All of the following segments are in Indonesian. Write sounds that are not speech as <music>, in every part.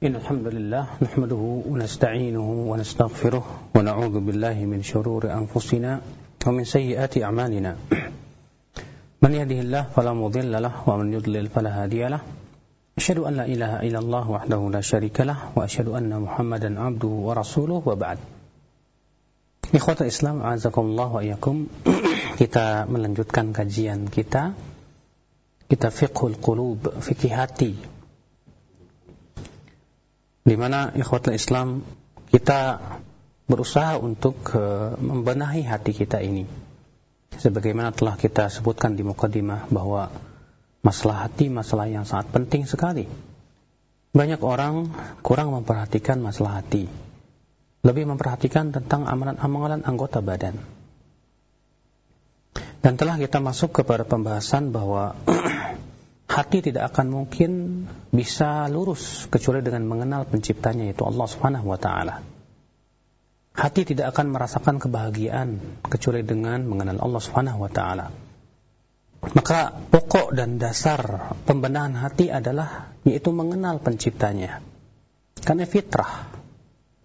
إن الحمد لله نحمده ونستعينه ونستغفره ونعوذ بالله من شرور أنفسنا ومن سيئات أعمالنا من يهده الله فلا مضل له ومن يضلل فلا هادي له أشهد أن لا إله إلا الله وحده لا شريك له وأشهد أن محمدا عبده ورسوله وبعد Ikhwata Islam, azakumullah الله iyakum Kita melanjutkan kajian kita Kita fiqhul qulub, fikih hati di mana ikhwata Islam kita berusaha untuk uh, membenahi hati kita ini. Sebagaimana telah kita sebutkan di mukadimah bahwa masalah hati masalah yang sangat penting sekali. Banyak orang kurang memperhatikan masalah hati lebih memperhatikan tentang amalan-amalan anggota badan. Dan telah kita masuk kepada pembahasan bahwa <clears throat> hati tidak akan mungkin bisa lurus kecuali dengan mengenal penciptanya yaitu Allah Subhanahu wa taala. Hati tidak akan merasakan kebahagiaan kecuali dengan mengenal Allah Subhanahu wa taala. Maka pokok dan dasar pembenahan hati adalah yaitu mengenal penciptanya. Karena fitrah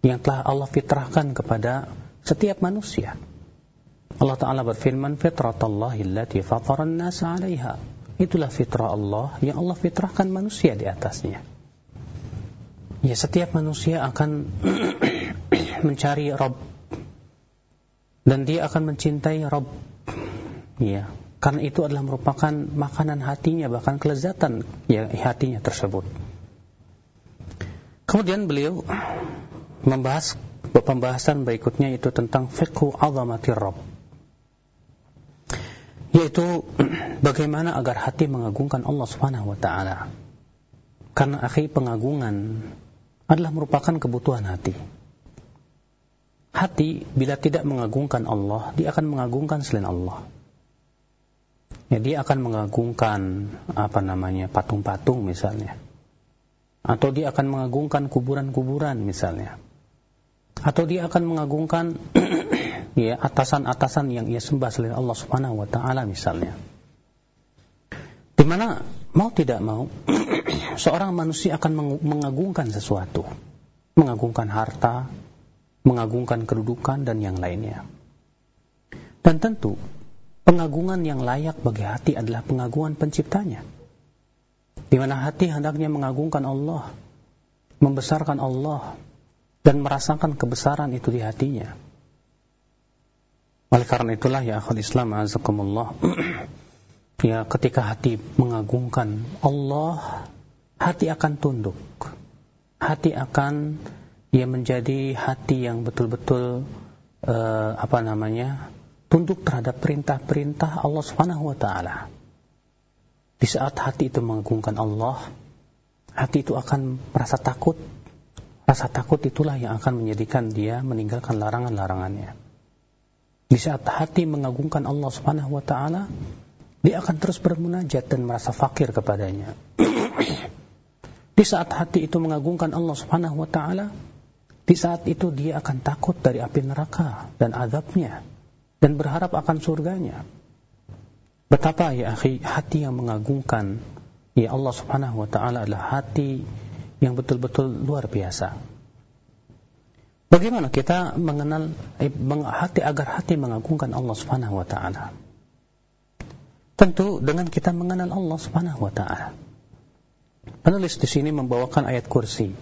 yang telah Allah fitrahkan kepada setiap manusia. Allah Ta'ala berfirman, Fitratallahi allati fataran nasa alaiha. Itulah fitrah Allah yang Allah fitrahkan manusia di atasnya. Ya, setiap manusia akan <clears throat> mencari Rabb. Dan dia akan mencintai Rabb. Ya, karena itu adalah merupakan makanan hatinya, bahkan kelezatan ya, hatinya tersebut. Kemudian beliau membahas pembahasan berikutnya itu tentang fiqhu azamatir Rabb yaitu <clears throat> bagaimana agar hati mengagungkan Allah Subhanahu wa taala? Karena akhi pengagungan adalah merupakan kebutuhan hati. Hati bila tidak mengagungkan Allah dia akan mengagungkan selain Allah. Ya dia akan mengagungkan apa namanya patung-patung misalnya. Atau dia akan mengagungkan kuburan-kuburan misalnya. Atau dia akan mengagungkan <clears throat> ya atasan-atasan yang ia sembah selain Allah Subhanahu wa taala misalnya. Di mana mau tidak mau <clears throat> seorang manusia akan mengagungkan sesuatu, mengagungkan harta, mengagungkan kedudukan dan yang lainnya. Dan tentu pengagungan yang layak bagi hati adalah pengagungan penciptanya. Di mana hati hendaknya mengagungkan Allah, membesarkan Allah, dan merasakan kebesaran itu di hatinya. Oleh karena itulah ya akhul Islam azakumullah <clears throat> ya ketika hati mengagungkan Allah hati akan tunduk. Hati akan ya menjadi hati yang betul-betul uh, apa namanya tunduk terhadap perintah-perintah Allah Subhanahu wa taala. Di saat hati itu mengagungkan Allah hati itu akan merasa takut. Rasa takut itulah yang akan menjadikan dia meninggalkan larangan-larangannya. Di saat hati mengagungkan Allah Subhanahu wa taala, dia akan terus bermunajat dan merasa fakir kepadanya. di saat hati itu mengagungkan Allah Subhanahu wa taala, di saat itu dia akan takut dari api neraka dan azabnya dan berharap akan surganya. Betapa ya akhi, hati yang mengagungkan ya Allah Subhanahu wa taala adalah hati yang betul-betul luar biasa. Bagaimana kita mengenal eh, hati agar hati mengagungkan Allah Subhanahu wa taala? Tentu dengan kita mengenal Allah Subhanahu wa taala. Penulis di sini membawakan ayat kursi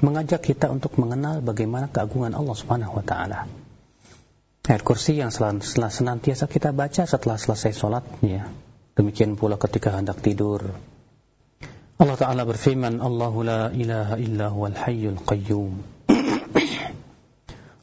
mengajak kita untuk mengenal bagaimana keagungan Allah Subhanahu wa taala. Ayat kursi yang setelah senantiasa kita baca setelah selesai sholat, ya. Demikian pula ketika hendak tidur, Allah Ta'ala berfirman Allahu la ilaha illa huwal hayyul qayyum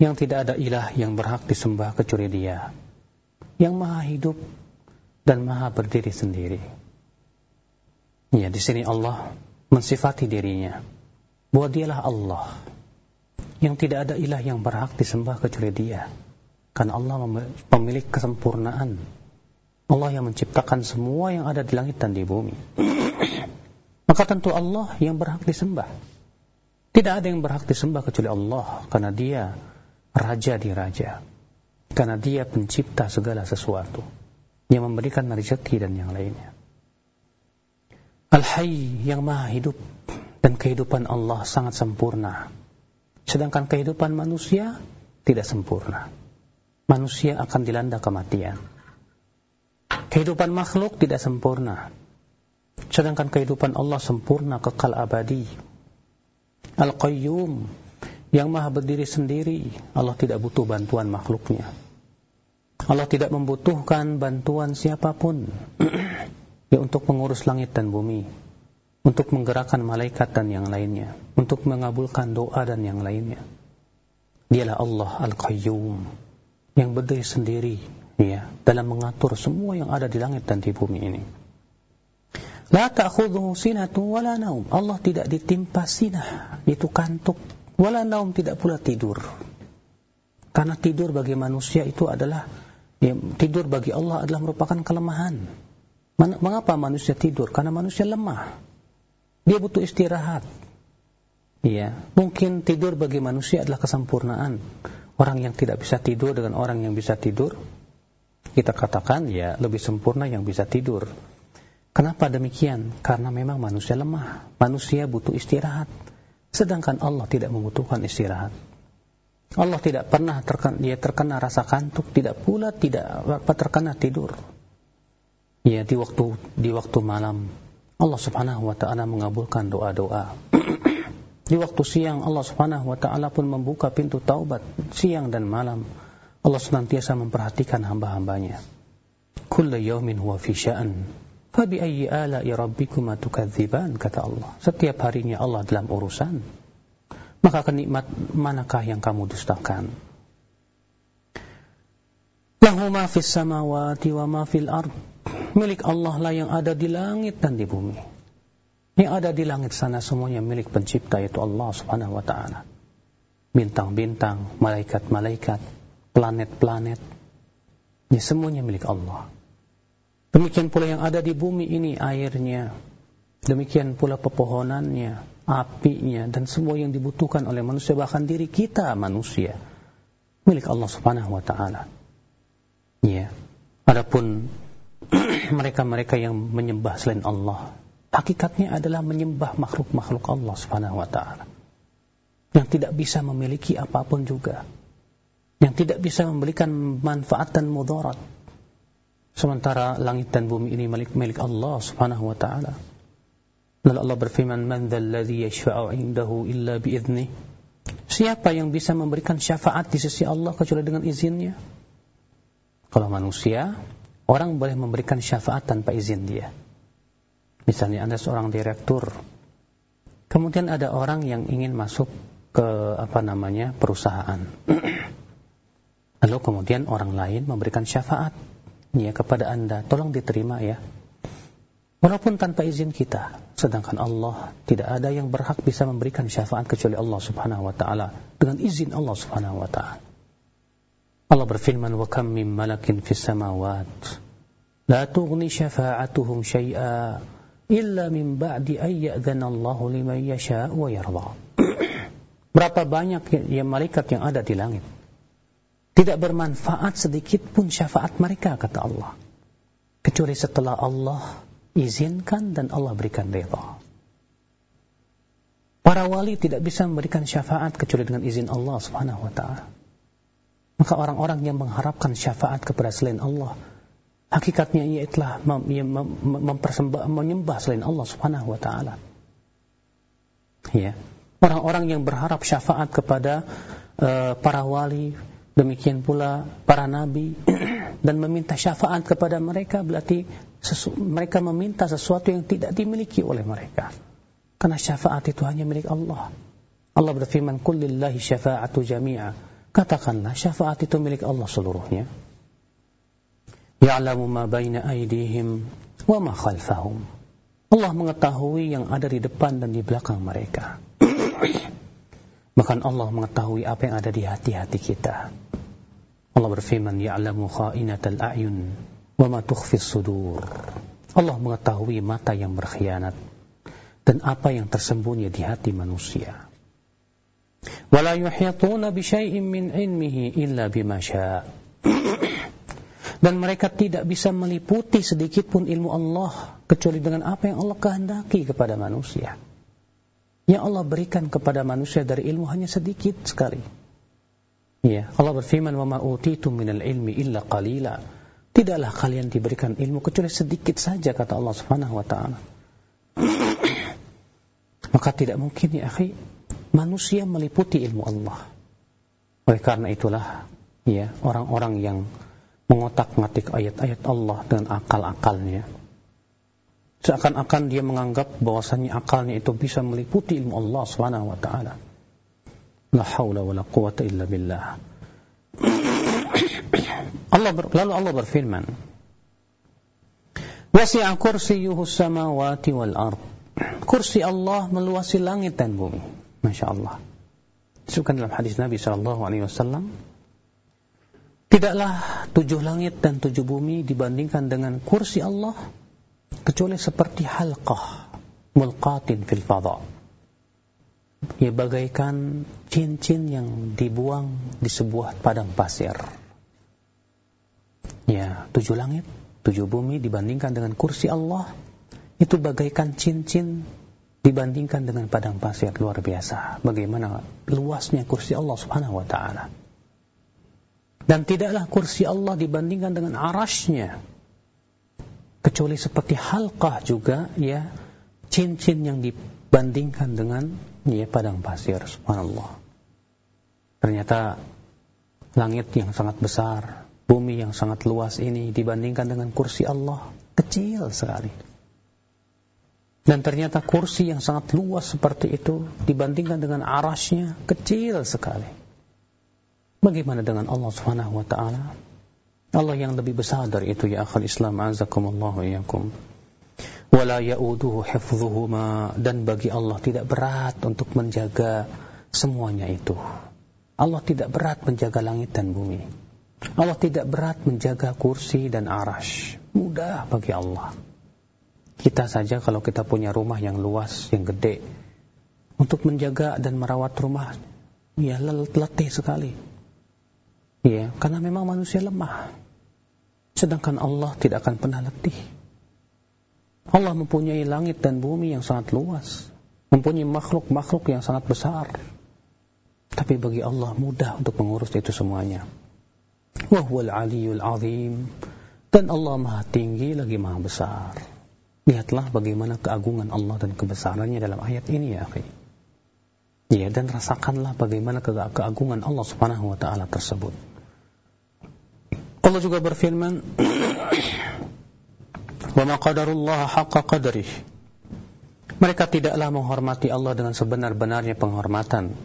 Yang tidak ada ilah yang berhak disembah kecuali dia yang maha hidup dan maha berdiri sendiri ya di sini Allah mensifati dirinya bahwa dialah Allah yang tidak ada ilah yang berhak disembah kecuali Dia. Karena Allah memiliki kesempurnaan. Allah yang menciptakan semua yang ada di langit dan di bumi. <coughs> Maka tentu Allah yang berhak disembah. Tidak ada yang berhak disembah kecuali Allah karena Dia raja di raja. Karena Dia pencipta segala sesuatu yang memberikan rezeki dan yang lainnya. Al-Hayy yang maha hidup dan kehidupan Allah sangat sempurna. Sedangkan kehidupan manusia tidak sempurna. Manusia akan dilanda kematian. Kehidupan makhluk tidak sempurna. Sedangkan kehidupan Allah sempurna kekal abadi. Al-Qayyum yang maha berdiri sendiri. Allah tidak butuh bantuan makhluknya. Allah tidak membutuhkan bantuan siapa pun <clears throat> ya untuk mengurus langit dan bumi, untuk menggerakkan malaikat dan yang lainnya, untuk mengabulkan doa dan yang lainnya. Dialah Allah Al-Qayyum yang berdiri sendiri ya dalam mengatur semua yang ada di langit dan di bumi ini. La ta'khudhuhu sinatu wala naum. Allah tidak ditimpa sinah, itu kantuk, wala naum tidak pula tidur. Karena tidur bagi manusia itu adalah ya, tidur bagi Allah adalah merupakan kelemahan. Mengapa manusia tidur? Karena manusia lemah. Dia butuh istirahat. Iya, mungkin tidur bagi manusia adalah kesempurnaan. Orang yang tidak bisa tidur dengan orang yang bisa tidur, kita katakan ya lebih sempurna yang bisa tidur. Kenapa demikian? Karena memang manusia lemah. Manusia butuh istirahat. Sedangkan Allah tidak membutuhkan istirahat. Allah tidak pernah terkena, dia terkena rasa kantuk, tidak pula tidak apa terkena tidur. Ya di waktu di waktu malam Allah Subhanahu wa taala mengabulkan doa-doa. <clears throat> di waktu siang Allah Subhanahu wa taala pun membuka pintu taubat siang dan malam. Allah senantiasa memperhatikan hamba-hambanya. Kullu yawmin huwa fi sya'an. Fabi ayyi ala'i rabbikuma tukadziban kata Allah. Setiap harinya Allah dalam urusan. Maka kenikmat manakah yang kamu dustakan? Lahu ma fis samawati wa ma fil ard milik Allah lah yang ada di langit dan di bumi. Yang ada di langit sana semuanya milik pencipta yaitu Allah subhanahu wa ta'ala. Bintang-bintang, malaikat-malaikat, planet-planet, ini semuanya milik Allah. Demikian pula yang ada di bumi ini airnya, demikian pula pepohonannya, apinya, dan semua yang dibutuhkan oleh manusia, bahkan diri kita manusia, milik Allah subhanahu wa ta'ala. Ya. Adapun <clears throat> mereka-mereka yang menyembah selain Allah hakikatnya adalah menyembah makhluk-makhluk Allah Subhanahu wa taala. Yang tidak bisa memiliki apa pun juga. Yang tidak bisa memberikan manfaat dan mudarat sementara langit dan bumi ini milik milik Allah Subhanahu wa taala. Lalu Allah berfirman man dzalladzi yashfa'u 'indahu illa bi'idznih siapa yang bisa memberikan syafaat di sisi Allah kecuali dengan izinnya? Kalau manusia Orang boleh memberikan syafaat tanpa izin dia. Misalnya Anda seorang direktur, kemudian ada orang yang ingin masuk ke apa namanya perusahaan. <clears throat> Lalu kemudian orang lain memberikan syafaat ya kepada Anda, tolong diterima ya. Walaupun tanpa izin kita, sedangkan Allah tidak ada yang berhak bisa memberikan syafaat kecuali Allah Subhanahu wa taala dengan izin Allah Subhanahu wa taala. Allah berfirman wa kam min malakin fis samawat la tughni syafa'atuhum syai'a illa min ba'di ay ya'dhana Allah liman yasha' wa yarda. <clears throat> Berapa banyak ya malaikat yang ada di langit tidak bermanfaat sedikit pun syafaat mereka kata Allah kecuali setelah Allah izinkan dan Allah berikan redha. Para wali tidak bisa memberikan syafaat kecuali dengan izin Allah Subhanahu wa taala. Maka orang-orang yang mengharapkan syafaat kepada selain Allah, hakikatnya ia telah mem mem mempersembah menyembah selain Allah Subhanahu wa taala. Ya. Orang-orang yang berharap syafaat kepada uh, para wali, demikian pula para nabi <clears throat> dan meminta syafaat kepada mereka berarti mereka meminta sesuatu yang tidak dimiliki oleh mereka. Karena syafaat itu hanya milik Allah. Allah berfirman, "Kullillahi syafa'atu jami'a." Katakanlah syafaat itu milik Allah seluruhnya. Ya'lamu ma baina aydihim wa ma khalfahum. Allah mengetahui yang ada di depan dan di belakang mereka. <clears throat> Bahkan Allah mengetahui apa yang ada di hati-hati kita. Allah berfirman, "Ya'lamu kha'inatal a'yun wa ma tukhfis sudur." Allah mengetahui mata yang berkhianat dan apa yang tersembunyi di hati manusia. ولا يحيطون بشيء من علمه إلا بما شاء dan mereka tidak bisa meliputi sedikit pun ilmu Allah kecuali dengan apa yang Allah kehendaki kepada manusia. Yang Allah berikan kepada manusia dari ilmu hanya sedikit sekali. Ya, Allah berfirman, "Wa ma utitum minal ilmi illa qalila." Tidaklah kalian diberikan ilmu kecuali sedikit saja kata Allah Subhanahu wa taala. <coughs> Maka tidak mungkin ya, akhi, manusia meliputi ilmu Allah. Oleh karena itulah ya orang-orang yang mengotak-ngatik ayat-ayat Allah dengan akal-akalnya. Seakan-akan dia menganggap bahwasannya akalnya itu bisa meliputi ilmu Allah Subhanahu wa taala. La haula wala quwata illa billah. Allah ber, lalu Allah berfirman, "Wasi'a kursiyyuhu samawati wal ard." Kursi Allah meluasi langit dan bumi. Masya Allah. Disebutkan dalam hadis Nabi Wasallam, tidaklah tujuh langit dan tujuh bumi dibandingkan dengan kursi Allah kecuali seperti halqah mulqatin fil fadha. Ya bagaikan cincin yang dibuang di sebuah padang pasir. Ya, tujuh langit, tujuh bumi dibandingkan dengan kursi Allah itu bagaikan cincin dibandingkan dengan padang pasir luar biasa. Bagaimana luasnya kursi Allah Subhanahu wa taala. Dan tidaklah kursi Allah dibandingkan dengan arasnya. Kecuali seperti halqah juga ya cincin yang dibandingkan dengan ya padang pasir subhanallah. Ternyata langit yang sangat besar, bumi yang sangat luas ini dibandingkan dengan kursi Allah kecil sekali. Dan ternyata kursi yang sangat luas seperti itu dibandingkan dengan arasnya kecil sekali. Bagaimana dengan Allah Subhanahu wa taala? Allah yang lebih besar dari itu ya akhal Islam azakumullah wa iyakum. Wala ya'uduhu hifdhuhuma dan bagi Allah tidak berat untuk menjaga semuanya itu. Allah tidak berat menjaga langit dan bumi. Allah tidak berat menjaga kursi dan arash. Mudah bagi Allah. Kita saja kalau kita punya rumah yang luas, yang gede, untuk menjaga dan merawat rumah, ya letih sekali. Ya, karena memang manusia lemah. Sedangkan Allah tidak akan pernah letih. Allah mempunyai langit dan bumi yang sangat luas, mempunyai makhluk-makhluk yang sangat besar. Tapi bagi Allah mudah untuk mengurus itu semuanya. Wahwal aliyul azim. Dan Allah maha tinggi lagi maha besar. Lihatlah bagaimana keagungan Allah dan kebesarannya dalam ayat ini ya akhi. Ya, dan rasakanlah bagaimana ke keagungan Allah Subhanahu wa taala tersebut. Allah juga berfirman, "Wa ma qadarullah haqqa qadrih." Mereka tidaklah menghormati Allah dengan sebenar-benarnya penghormatan.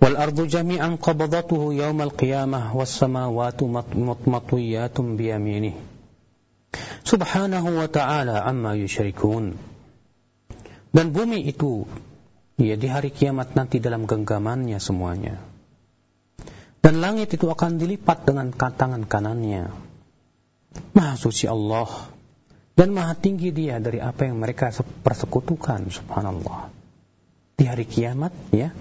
Wal ardu jami'an qabadatuhu yaumal qiyamah was samawati matwiyatun bi yaminih subhanahu wa ta'ala amma yusyrikun. Dan bumi itu ya di hari kiamat nanti dalam genggamannya semuanya. Dan langit itu akan dilipat dengan tangan kanannya. Maha suci Allah dan maha tinggi dia dari apa yang mereka persekutukan subhanallah. Di hari kiamat ya,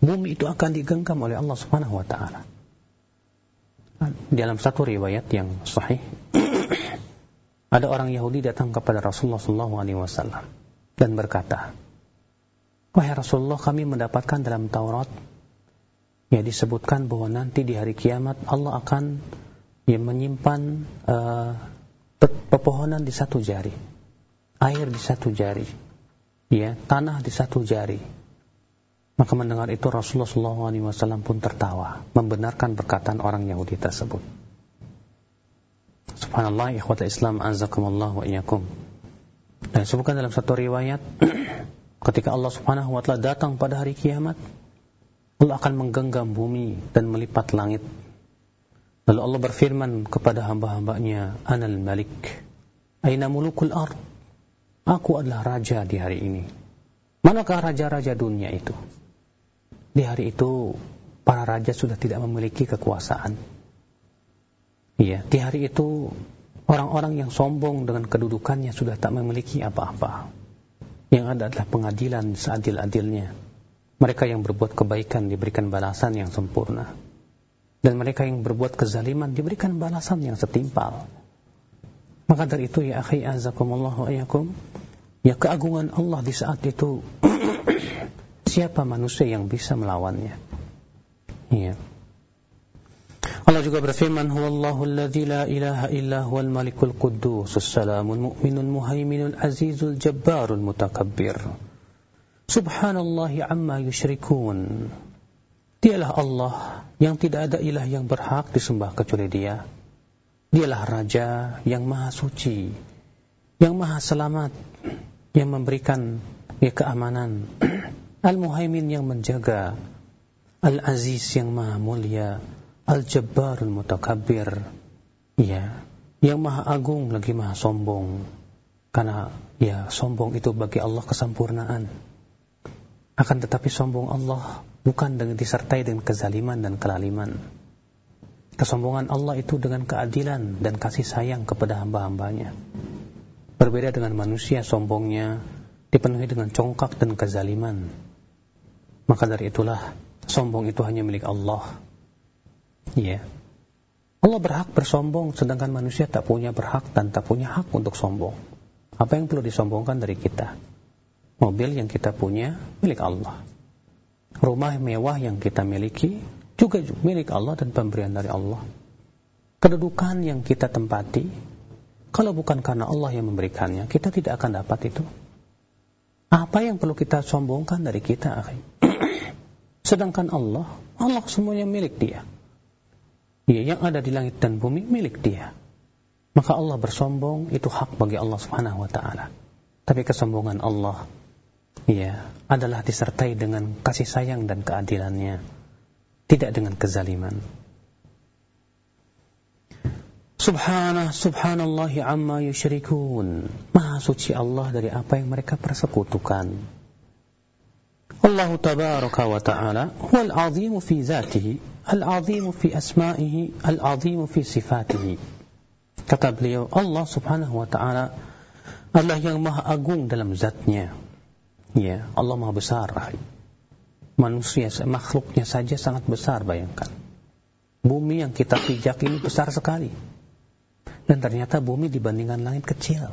bumi itu akan digenggam oleh Allah Subhanahu wa taala. Dalam satu riwayat yang sahih <clears throat> ada orang Yahudi datang kepada Rasulullah SAW dan berkata, Wahai Rasulullah, kami mendapatkan dalam Taurat ya disebutkan bahwa nanti di hari kiamat Allah akan ya, menyimpan uh, pepohonan di satu jari, air di satu jari, ya tanah di satu jari. Maka mendengar itu Rasulullah SAW pun tertawa, membenarkan perkataan orang Yahudi tersebut. Subhanallah, ikhwata Islam, azakumullah wa iyakum. Dan sebutkan dalam satu riwayat, <clears throat> ketika Allah subhanahu wa ta'ala datang pada hari kiamat, Allah akan menggenggam bumi dan melipat langit. Lalu Allah berfirman kepada hamba-hambanya, Anal Malik, Aina mulukul ard. Aku adalah raja di hari ini. Manakah raja-raja dunia itu? di hari itu para raja sudah tidak memiliki kekuasaan. Iya, di hari itu orang-orang yang sombong dengan kedudukannya sudah tak memiliki apa-apa. Yang ada adalah pengadilan seadil-adilnya. Mereka yang berbuat kebaikan diberikan balasan yang sempurna. Dan mereka yang berbuat kezaliman diberikan balasan yang setimpal. Maka dari itu ya akhi azakumullah wa ayakum, ya keagungan Allah di saat itu <coughs> siapa manusia yang bisa melawannya? Iya. Allah juga berfirman, "Huwallahu alladzi la ilaha illa huwal malikul quddus, salamul mu'minul muhaiminul azizul jabbarul mutakabbir." Subhanallahi amma yusyrikun. Dialah Allah yang tidak ada ilah yang berhak disembah kecuali Dia. Dialah Raja yang maha suci, yang maha selamat, yang memberikan ya keamanan. <clears throat> Al-Muhaimin yang menjaga, Al-Aziz yang maha mulia, Al-Jabbarul Mutakabbir. Ya, yang maha agung lagi maha sombong. Karena ya sombong itu bagi Allah kesempurnaan. Akan tetapi sombong Allah bukan dengan disertai dengan kezaliman dan kelaliman. Kesombongan Allah itu dengan keadilan dan kasih sayang kepada hamba-hambanya. Berbeda dengan manusia sombongnya dipenuhi dengan congkak dan kezaliman. Maka dari itulah sombong itu hanya milik Allah Ya. Allah berhak bersombong sedangkan manusia tak punya berhak dan tak punya hak untuk sombong. Apa yang perlu disombongkan dari kita? Mobil yang kita punya milik Allah. Rumah mewah yang kita miliki juga milik Allah dan pemberian dari Allah. Kedudukan yang kita tempati, kalau bukan karena Allah yang memberikannya, kita tidak akan dapat itu. Apa yang perlu kita sombongkan dari kita, <clears throat> Sedangkan Allah, Allah semuanya milik dia ya, yang ada di langit dan bumi milik dia. Maka Allah bersombong itu hak bagi Allah Subhanahu wa taala. Tapi kesombongan Allah ya adalah disertai dengan kasih sayang dan keadilannya, tidak dengan kezaliman. Subhanah, subhanallah amma yusyrikun. Maha suci Allah dari apa yang mereka persekutukan. Allah tabaraka wa ta'ala huwal azimu fi zatihi Al-azimu fi asma'ihi, al-azimu fi sifatihi. Kata beliau, Allah subhanahu wa ta'ala adalah yang maha agung dalam zatnya. Ya, Allah maha besar. Manusia, makhluknya saja sangat besar, bayangkan. Bumi yang kita pijak ini besar sekali. Dan ternyata bumi dibandingkan langit kecil.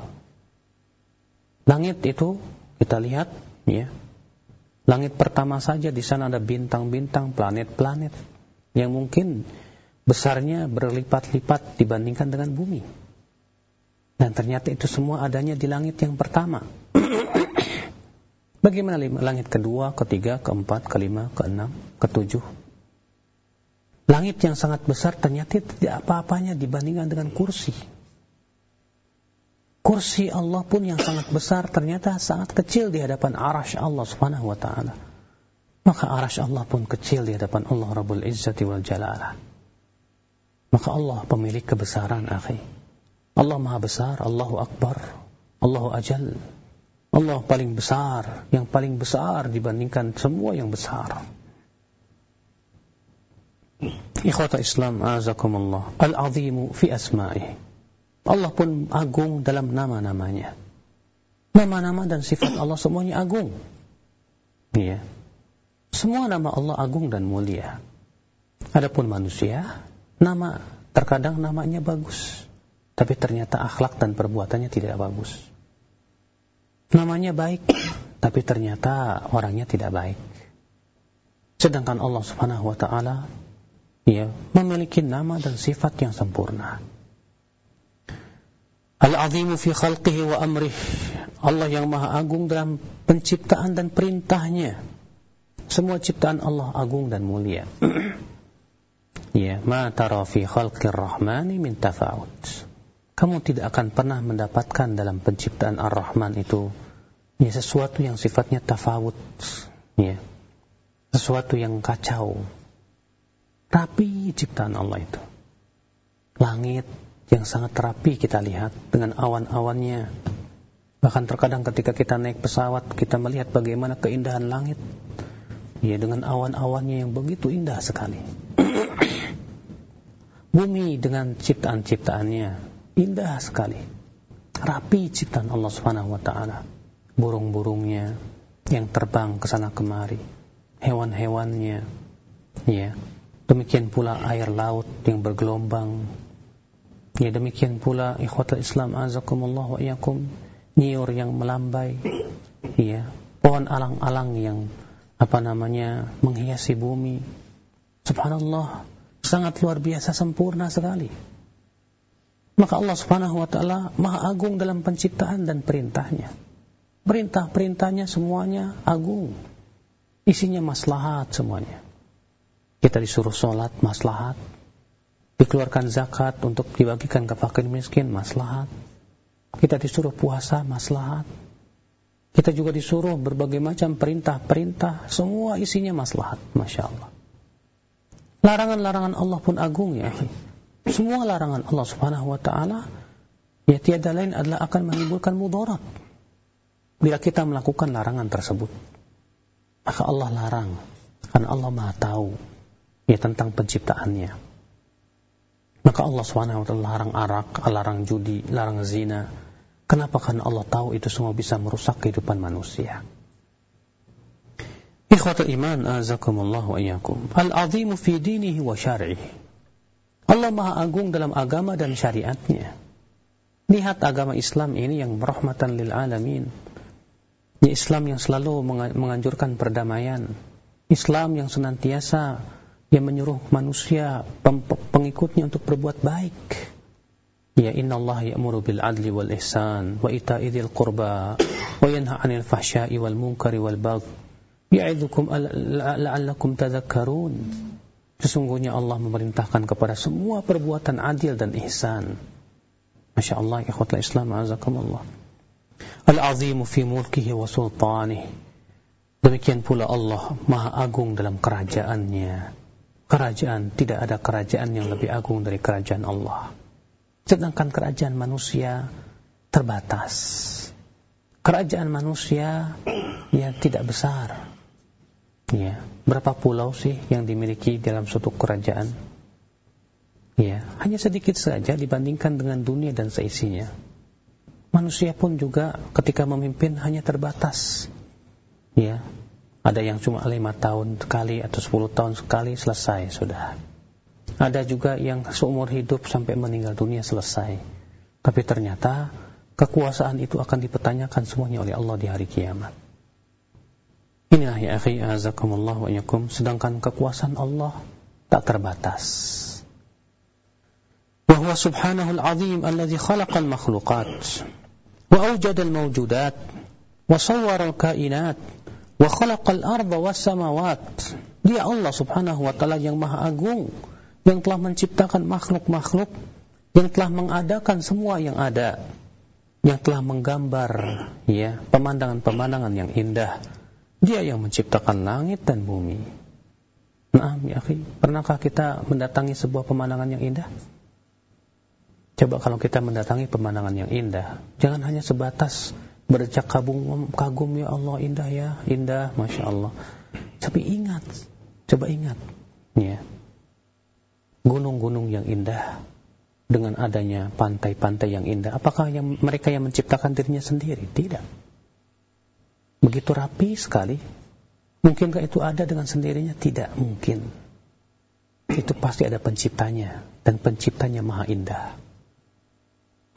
Langit itu kita lihat, ya. Langit pertama saja di sana ada bintang-bintang, planet-planet yang mungkin besarnya berlipat-lipat dibandingkan dengan bumi. Dan ternyata itu semua adanya di langit yang pertama. Bagaimana langit kedua, ketiga, keempat, kelima, keenam, ketujuh? Langit yang sangat besar ternyata tidak apa-apanya dibandingkan dengan kursi. Kursi Allah pun yang sangat besar ternyata sangat kecil di hadapan arash Allah subhanahu wa ta'ala maka arash Allah pun kecil di hadapan Allah Rabbul Izzati wal Jalalah. Maka Allah pemilik kebesaran, akhi. Allah Maha Besar, Allahu Akbar, Allahu Ajal. Allah paling besar, yang paling besar dibandingkan semua yang besar. Ikhwata Islam, azakumullah. Al-azimu fi asma'i. Allah pun agung dalam nama-namanya. Nama-nama dan sifat Allah semuanya agung. Iya. Semua nama Allah agung dan mulia. Adapun manusia, nama terkadang namanya bagus, tapi ternyata akhlak dan perbuatannya tidak bagus. Namanya baik, tapi ternyata orangnya tidak baik. Sedangkan Allah Subhanahu wa taala ya memiliki nama dan sifat yang sempurna. Al-azimu fi khalqihi wa amrih. Allah yang maha agung dalam penciptaan dan perintahnya. Semua ciptaan Allah agung dan mulia. <clears throat> ya, ma tara fi khalqir rahmani min tafawut. Kamu tidak akan pernah mendapatkan dalam penciptaan Ar-Rahman itu ya sesuatu yang sifatnya tafawut. Ya. Sesuatu yang kacau. Rapi ciptaan Allah itu. Langit yang sangat rapi kita lihat dengan awan-awannya. Bahkan terkadang ketika kita naik pesawat kita melihat bagaimana keindahan langit ya dengan awan-awannya yang begitu indah sekali. <coughs> Bumi dengan ciptaan-ciptaannya indah sekali. Rapi ciptaan Allah Subhanahu wa taala. Burung-burungnya yang terbang ke sana kemari, hewan-hewannya, ya. Demikian pula air laut yang bergelombang. Ya demikian pula ikhwatul Islam azakumullah wa iyakum nyiur yang melambai. Ya, pohon alang-alang yang apa namanya menghiasi bumi. Subhanallah, sangat luar biasa sempurna sekali. Maka Allah Subhanahu wa taala Maha Agung dalam penciptaan dan perintahnya. Perintah-perintahnya semuanya agung. Isinya maslahat semuanya. Kita disuruh sholat maslahat. Dikeluarkan zakat untuk dibagikan ke fakir miskin maslahat. Kita disuruh puasa maslahat. Kita juga disuruh berbagai macam perintah-perintah. Semua isinya maslahat. Masya Allah. Larangan-larangan Allah pun agung ya. Semua larangan Allah Subhanahu wa taala ya tiada lain adalah akan menimbulkan mudarat. Bila kita melakukan larangan tersebut, maka Allah larang karena Allah Maha tahu ya tentang penciptaannya. Maka Allah Subhanahu wa taala larang arak, larang judi, larang zina. Kenapa? Karena Allah tahu itu semua bisa merusak kehidupan manusia. Ikhwatul iman azakumullah wa iyyakum. Al-azimu fi dinihi wa syar'ihi. Allah Maha Agung dalam agama dan syariatnya. Lihat agama Islam ini yang rahmatan lil alamin. Ini Islam yang selalu menganjurkan perdamaian. Islam yang senantiasa yang menyuruh manusia pengikutnya untuk berbuat baik. Ya inna Allah ya'muru bil adli wal ihsan wa ita'i dzil qurba wa yanha 'anil fahsya'i wal munkari wal baghi Ya'idzukum la'allakum tadhakkarun. Sesungguhnya Allah memerintahkan kepada semua perbuatan adil dan ihsan. Masya Allah, ikhwatlah Islam, azakumullah. Al-azimu fi mulkihi wa sultanih. Demikian pula Allah maha agung dalam kerajaannya. Kerajaan, tidak ada kerajaan yang lebih agung dari kerajaan Allah. Sedangkan kerajaan manusia terbatas. Kerajaan manusia yang tidak besar. Ya, berapa pulau sih yang dimiliki dalam suatu kerajaan? Ya, hanya sedikit saja dibandingkan dengan dunia dan seisinya. Manusia pun juga ketika memimpin hanya terbatas. Ya, ada yang cuma lima tahun sekali atau sepuluh tahun sekali selesai sudah. Ada juga yang seumur hidup sampai meninggal dunia selesai. Tapi ternyata kekuasaan itu akan dipertanyakan semuanya oleh Allah di hari kiamat. Inilah ya akhi azakumullah wa yakum sedangkan kekuasaan Allah tak terbatas. Wa huwa subhanahu al-azim alladhi khalaqa al-makhluqat wa awjada al-mawjudat wa sawwara al-kainat wa khalaqa al-ardha was samawat. Dia Allah Subhanahu wa taala yang maha agung yang telah menciptakan makhluk-makhluk yang telah mengadakan semua yang ada yang telah menggambar ya pemandangan-pemandangan yang indah dia yang menciptakan langit dan bumi. Nah, ya akhi, pernahkah kita mendatangi sebuah pemandangan yang indah? Coba kalau kita mendatangi pemandangan yang indah, jangan hanya sebatas bercak kagum, kagum ya Allah indah ya, indah, masya Allah. Tapi ingat, coba ingat, ya, gunung-gunung yang indah dengan adanya pantai-pantai yang indah. Apakah yang mereka yang menciptakan dirinya sendiri? Tidak begitu rapi sekali. Mungkinkah itu ada dengan sendirinya? Tidak mungkin. Itu pasti ada penciptanya dan penciptanya maha indah.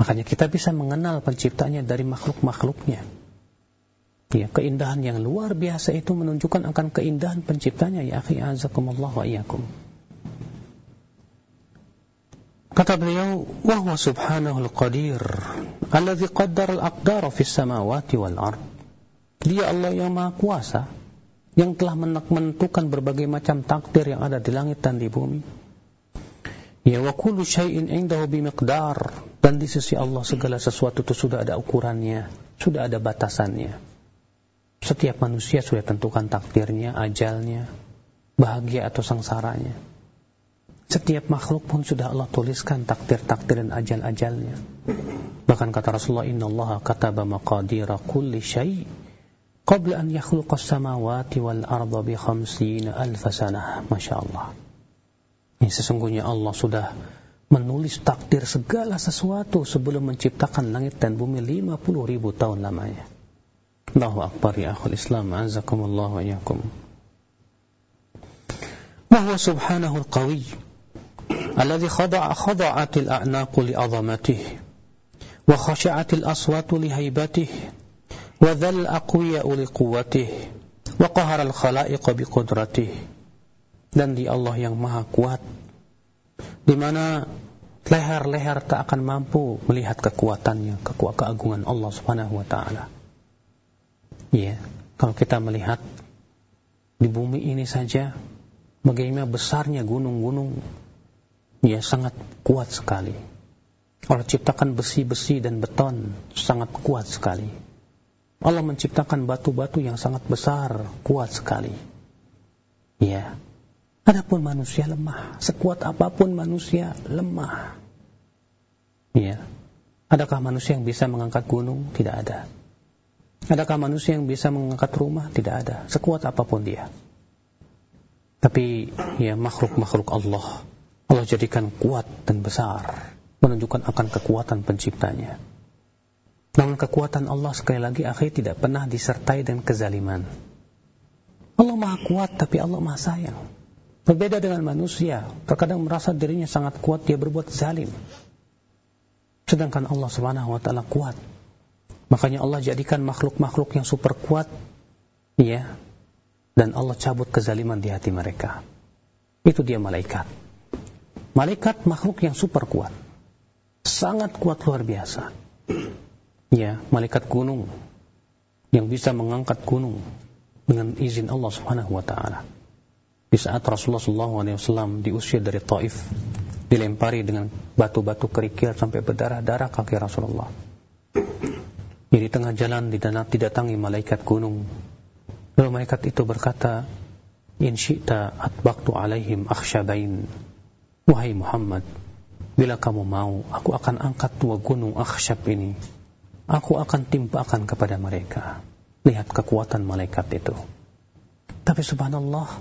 Makanya kita bisa mengenal penciptanya dari makhluk-makhluknya. Ya, keindahan yang luar biasa itu menunjukkan akan keindahan penciptanya ya akhi azakumullah wa iyyakum. Kata beliau, "Wa huwa subhanahu al-qadir, alladhi qaddara al-aqdara fis samawati wal ard." Dia Allah yang Maha Kuasa yang telah menentukan berbagai macam takdir yang ada di langit dan di bumi. Ya wa kullu syai'in indahu bimiqdar dan di sisi Allah segala sesuatu itu sudah ada ukurannya, sudah ada batasannya. Setiap manusia sudah tentukan takdirnya, ajalnya, bahagia atau sengsaranya. Setiap makhluk pun sudah Allah tuliskan takdir-takdir dan ajal-ajalnya. Bahkan kata Rasulullah, "Inna Allah kataba maqadira kulli syai' qabla an yakhluqa as-samawati wal arda bi khamsina alf sanah masyaallah ini sesungguhnya Allah sudah menulis takdir segala sesuatu sebelum menciptakan langit dan bumi 50 ribu tahun lamanya Allahu Akbar ya akhul Islam azakumullah wa iyakum وهو سبحانه القوي الذي خضع خضعت الأعناق لعظمته وخشعت الأصوات لهيبته وذل الأقوياء لقوته وقهر الخلائق بقدرته dan di Allah yang maha kuat di mana leher-leher tak akan mampu melihat kekuatannya, kekuatan keagungan Allah Subhanahu wa taala. Ya, kalau kita melihat di bumi ini saja bagaimana besarnya gunung-gunung ya sangat kuat sekali. Allah ciptakan besi-besi dan beton sangat kuat sekali. Allah menciptakan batu-batu yang sangat besar, kuat sekali. Ya. Adapun manusia lemah, sekuat apa pun manusia lemah. Ya. Adakah manusia yang bisa mengangkat gunung? Tidak ada. Adakah manusia yang bisa mengangkat rumah? Tidak ada. Sekuat apa pun dia. Tapi ya makhluk-makhluk Allah Allah jadikan kuat dan besar menunjukkan akan kekuatan penciptanya. Namun kekuatan Allah sekali lagi akhir tidak pernah disertai dengan kezaliman. Allah maha kuat tapi Allah maha sayang. Berbeda dengan manusia, terkadang merasa dirinya sangat kuat dia berbuat zalim. Sedangkan Allah Subhanahu wa taala kuat. Makanya Allah jadikan makhluk-makhluk yang super kuat ya dan Allah cabut kezaliman di hati mereka. Itu dia malaikat. Malaikat makhluk yang super kuat. Sangat kuat luar biasa. Ya, malaikat gunung yang bisa mengangkat gunung dengan izin Allah Subhanahu wa taala. Di saat Rasulullah SAW diusir dari Taif, dilempari dengan batu-batu kerikil sampai berdarah-darah kaki Rasulullah. Jadi tengah jalan didatangi malaikat gunung Lalu malaikat itu berkata, In syi'ta atbaqtu alaihim akhsyabain. Wahai Muhammad, bila kamu mau, aku akan angkat dua gunung akhsyab ini. Aku akan timpakan kepada mereka. Lihat kekuatan malaikat itu. Tapi subhanallah,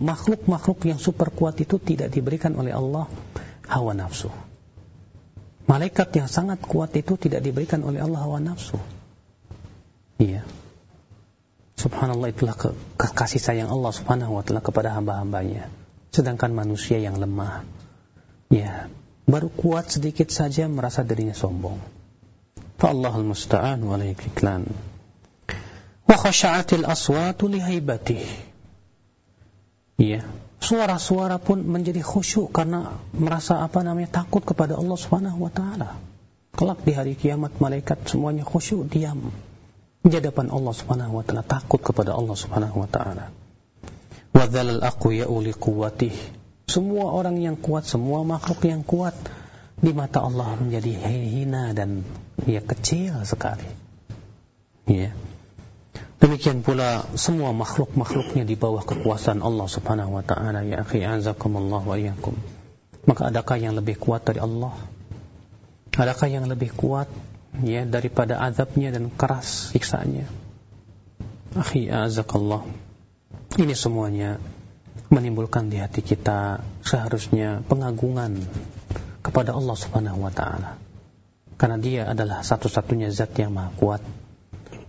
makhluk-makhluk yang super kuat itu tidak diberikan oleh Allah hawa nafsu. Malaikat yang sangat kuat itu tidak diberikan oleh Allah hawa nafsu. Iya. Subhanallah itulah ke, ke, kasih sayang Allah subhanahu wa ta'ala kepada hamba-hambanya. Sedangkan manusia yang lemah, ya, baru kuat sedikit saja merasa dirinya sombong. Musta'an wa laikiklan. Wa khasha'atil aswatu lihaibati. Ya, suara-suara pun menjadi khusyuk karena merasa apa namanya takut kepada Allah Subhanahu wa taala. Kelak di hari kiamat malaikat semuanya khusyuk diam di hadapan Allah Subhanahu wa taala takut kepada Allah Subhanahu wa taala wa dzalal aqwiya'u liquwwatih semua orang yang kuat semua makhluk yang kuat di mata Allah menjadi hina dan ya kecil sekali. Ya. Demikian pula semua makhluk-makhluknya di bawah kekuasaan Allah Subhanahu wa taala. Ya akhi azakumullah wa iyyakum. Maka adakah yang lebih kuat dari Allah? Adakah yang lebih kuat ya daripada azabnya dan keras siksaannya. Akhi azakallah. Ini semuanya menimbulkan di hati kita seharusnya pengagungan kepada Allah Subhanahu wa taala. Karena dia adalah satu-satunya zat yang maha kuat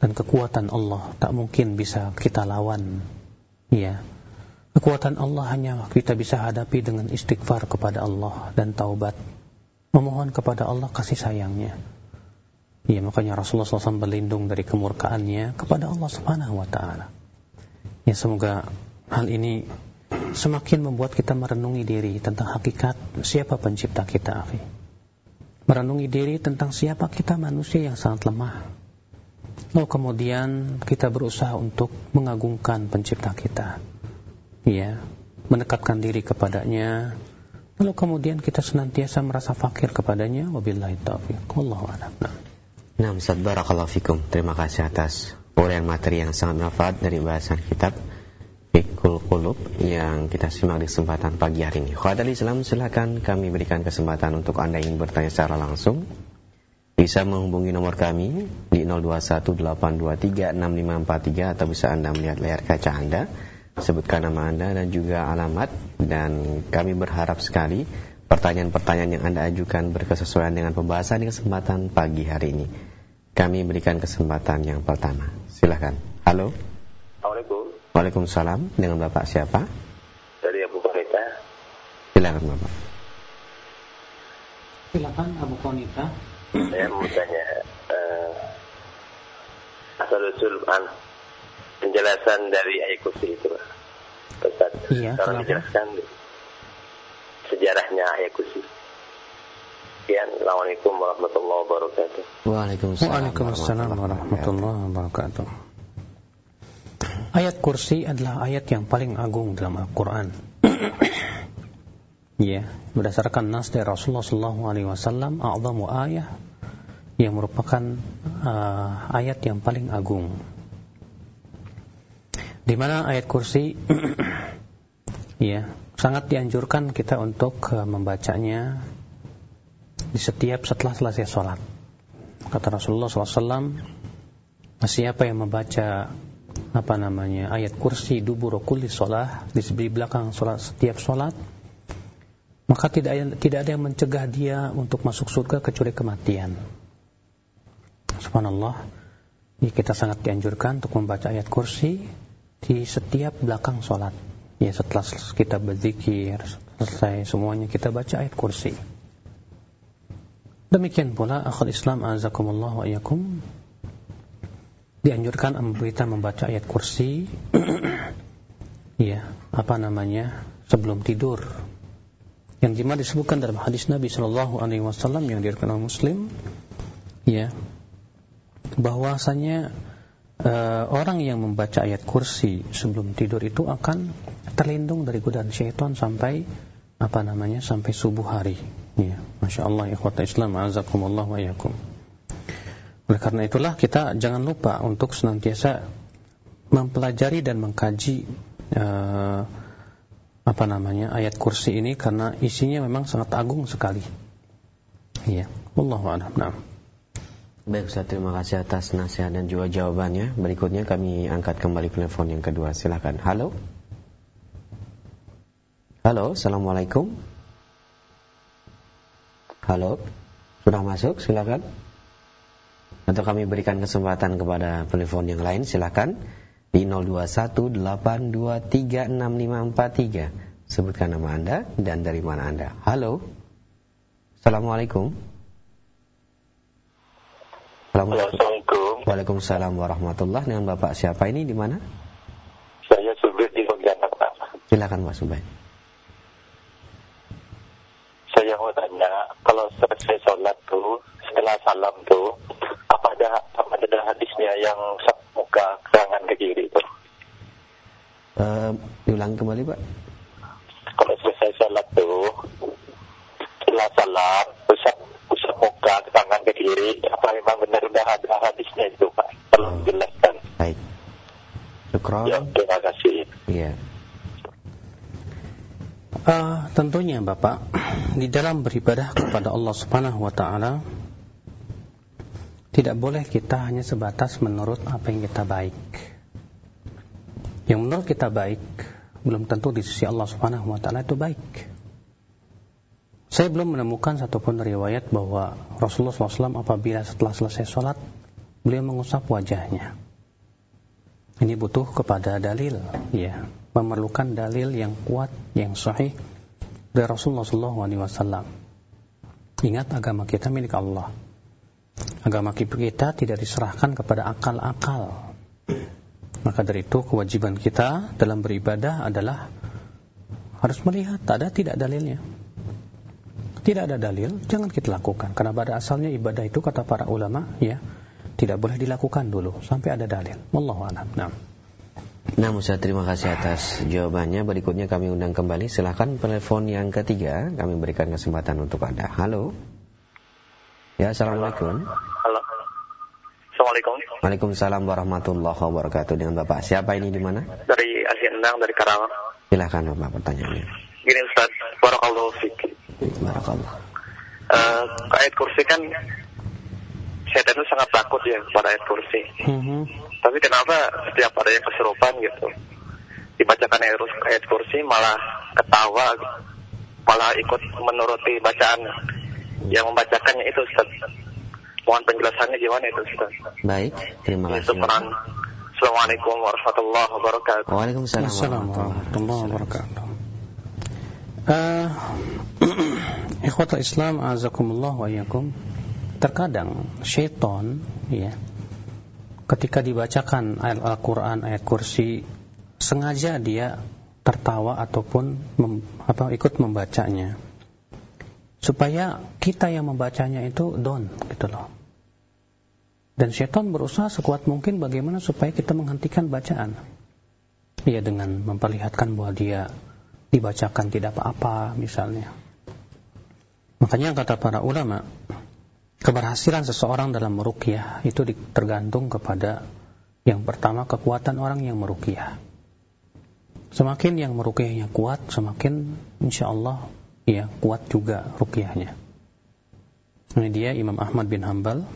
dan kekuatan Allah tak mungkin bisa kita lawan. Ya. Kekuatan Allah hanya kita bisa hadapi dengan istighfar kepada Allah dan taubat. Memohon kepada Allah kasih sayangnya. Ya makanya Rasulullah SAW berlindung dari kemurkaannya kepada Allah Subhanahu Wa Taala. Ya semoga hal ini semakin membuat kita merenungi diri tentang hakikat siapa pencipta kita. Merenungi diri tentang siapa kita manusia yang sangat lemah. Lalu kemudian kita berusaha untuk mengagungkan pencipta kita. Ya, mendekatkan diri kepadanya. Lalu kemudian kita senantiasa merasa fakir kepadanya. Wabillahi taufiq. Wallahu a'lam. Nah, Ustaz Barakallahu Fikum. Terima kasih atas uraian materi yang sangat manfaat dari bahasan kitab Fikul Qulub yang kita simak di kesempatan pagi hari ini. Khadali Islam silakan kami berikan kesempatan untuk Anda yang bertanya secara langsung bisa menghubungi nomor kami di 0218236543 atau bisa Anda melihat layar kaca Anda, sebutkan nama Anda dan juga alamat dan kami berharap sekali pertanyaan-pertanyaan yang Anda ajukan berkesesuaian dengan pembahasan di kesempatan pagi hari ini. Kami berikan kesempatan yang pertama. Silahkan. Halo. Waalaikumsalam. Dengan Bapak siapa? Dari Abu Konita. Silakan Bapak. Silakan Abu Konita. Saya mau tanya uh, asal usul an penjelasan dari ayat kursi itu, Ustaz. Iya, Tolong kenapa? dijelaskan sejarahnya ayat kursi. Sekian, Assalamualaikum warahmatullahi wabarakatuh. Waalaikumsalam, Waalaikumsalam warahmatullahi wabarakatuh. Ayat kursi adalah ayat yang paling agung dalam Al-Quran. <coughs> Ya, berdasarkan nas dari Rasulullah SAW, ayah yang merupakan uh, ayat yang paling agung. Di mana ayat kursi <coughs> ya, sangat dianjurkan kita untuk uh, membacanya di setiap setelah selesai sholat. Kata Rasulullah SAW, siapa yang membaca apa namanya ayat kursi dubur kulli sholat di sebelah belakang sholat setiap sholat maka tidak ada, tidak ada yang mencegah dia untuk masuk surga kecuali kematian. Subhanallah, ya kita sangat dianjurkan untuk membaca ayat kursi di setiap belakang sholat. Ya setelah kita berzikir, selesai semuanya kita baca ayat kursi. Demikian pula akhul Islam azakumullah wa iyakum dianjurkan kita membaca ayat kursi ya apa namanya sebelum tidur yang di mana disebutkan dalam hadis Nabi Shallallahu Alaihi Wasallam yang diriwayatkan oleh Muslim, ya, bahwasanya uh, orang yang membaca ayat kursi sebelum tidur itu akan terlindung dari godaan syaitan sampai apa namanya sampai subuh hari. Ya, masya Allah, ikhwata Islam, azakumullah wa yakum. Oleh karena itulah kita jangan lupa untuk senantiasa mempelajari dan mengkaji uh, apa namanya ayat kursi ini karena isinya memang sangat agung sekali. Iya, wallahu a'lam. Nah. Baik Ustaz, terima kasih atas nasihat dan juga jawabannya. Berikutnya kami angkat kembali telepon yang kedua. Silakan. Halo. Halo, Assalamualaikum. Halo. Sudah masuk? Silakan. Atau kami berikan kesempatan kepada telepon yang lain, silakan di 0218236543. Sebutkan nama Anda dan dari mana Anda. Halo. Assalamualaikum. Assalamualaikum. Waalaikumsalam warahmatullah. Dengan Bapak siapa ini di mana? Saya Subir di Pontianak, Pak. Silakan Pak Subay. Saya mau tanya, kalau selesai sholat tuh, setelah salam tuh, apa ada apa ada hadisnya yang muka tangan ke kiri itu? Uh, diulang kembali Pak. Kalau selesai sholat tuh, setelah salam, usap usap muka ke tangan ke kiri, apa memang benar udah ada hadisnya itu Pak? Tolong jelaskan. Baik. Syukron. Ya, terima kasih. Iya. Uh, tentunya Bapak di dalam beribadah kepada Allah Subhanahu wa taala tidak boleh kita hanya sebatas menurut apa yang kita baik. Yang menurut kita baik belum tentu di sisi Allah Subhanahu wa taala itu baik. Saya belum menemukan satupun riwayat bahwa Rasulullah SAW apabila setelah selesai sholat beliau mengusap wajahnya. Ini butuh kepada dalil, ya, memerlukan dalil yang kuat, yang sahih dari Rasulullah SAW. Ingat agama kita milik Allah. Agama kita tidak diserahkan kepada akal-akal. Maka dari itu kewajiban kita dalam beribadah adalah harus melihat ada tidak dalilnya. Tidak ada dalil, jangan kita lakukan. Karena pada asalnya ibadah itu kata para ulama, ya, tidak boleh dilakukan dulu sampai ada dalil. Wallahu a'lam. Nah. Nah, Ustaz, terima kasih atas jawabannya. Berikutnya kami undang kembali. Silahkan telepon yang ketiga. Kami berikan kesempatan untuk Anda. Halo. Ya, Assalamualaikum. Halo. Assalamualaikum. Waalaikumsalam warahmatullahi wabarakatuh. Dengan Bapak siapa ini di mana? Dari Asia Endang dari Karawang. Silahkan Bapak pertanyaannya. Gini Ustaz, Barakallahu Fik. Barakallah. Uh, ayat kursi kan setan itu sangat takut ya pada ayat kursi. Mhm. Tapi kenapa setiap ada yang kesurupan gitu, dibacakan ayat, ayat kursi malah ketawa, malah ikut menuruti bacaan yang membacakannya itu Ustaz. Mohon penjelasannya gimana itu Ustaz. Baik, terima Itu kasih. peran. Assalamualaikum warahmatullahi wabarakatuh. Waalaikumsalam Assalamualaikum warahmatullahi wabarakatuh. Eh, <clears throat> Ikhwatul Islam azakumullah wa iyyakum. Terkadang syaitan ya ketika dibacakan ayat Al-Qur'an, ayat kursi sengaja dia tertawa ataupun mem- apa ikut membacanya. Supaya kita yang membacanya itu down gitu loh. Dan syaitan berusaha sekuat mungkin bagaimana supaya kita menghentikan bacaan. Ya dengan memperlihatkan bahwa dia dibacakan tidak apa-apa misalnya. Makanya kata para ulama, keberhasilan seseorang dalam meruqyah itu tergantung kepada yang pertama kekuatan orang yang meruqyah. Semakin yang meruqyahnya kuat, semakin insya Allah ya kuat juga ruqyahnya. Ini dia Imam Ahmad bin Hambal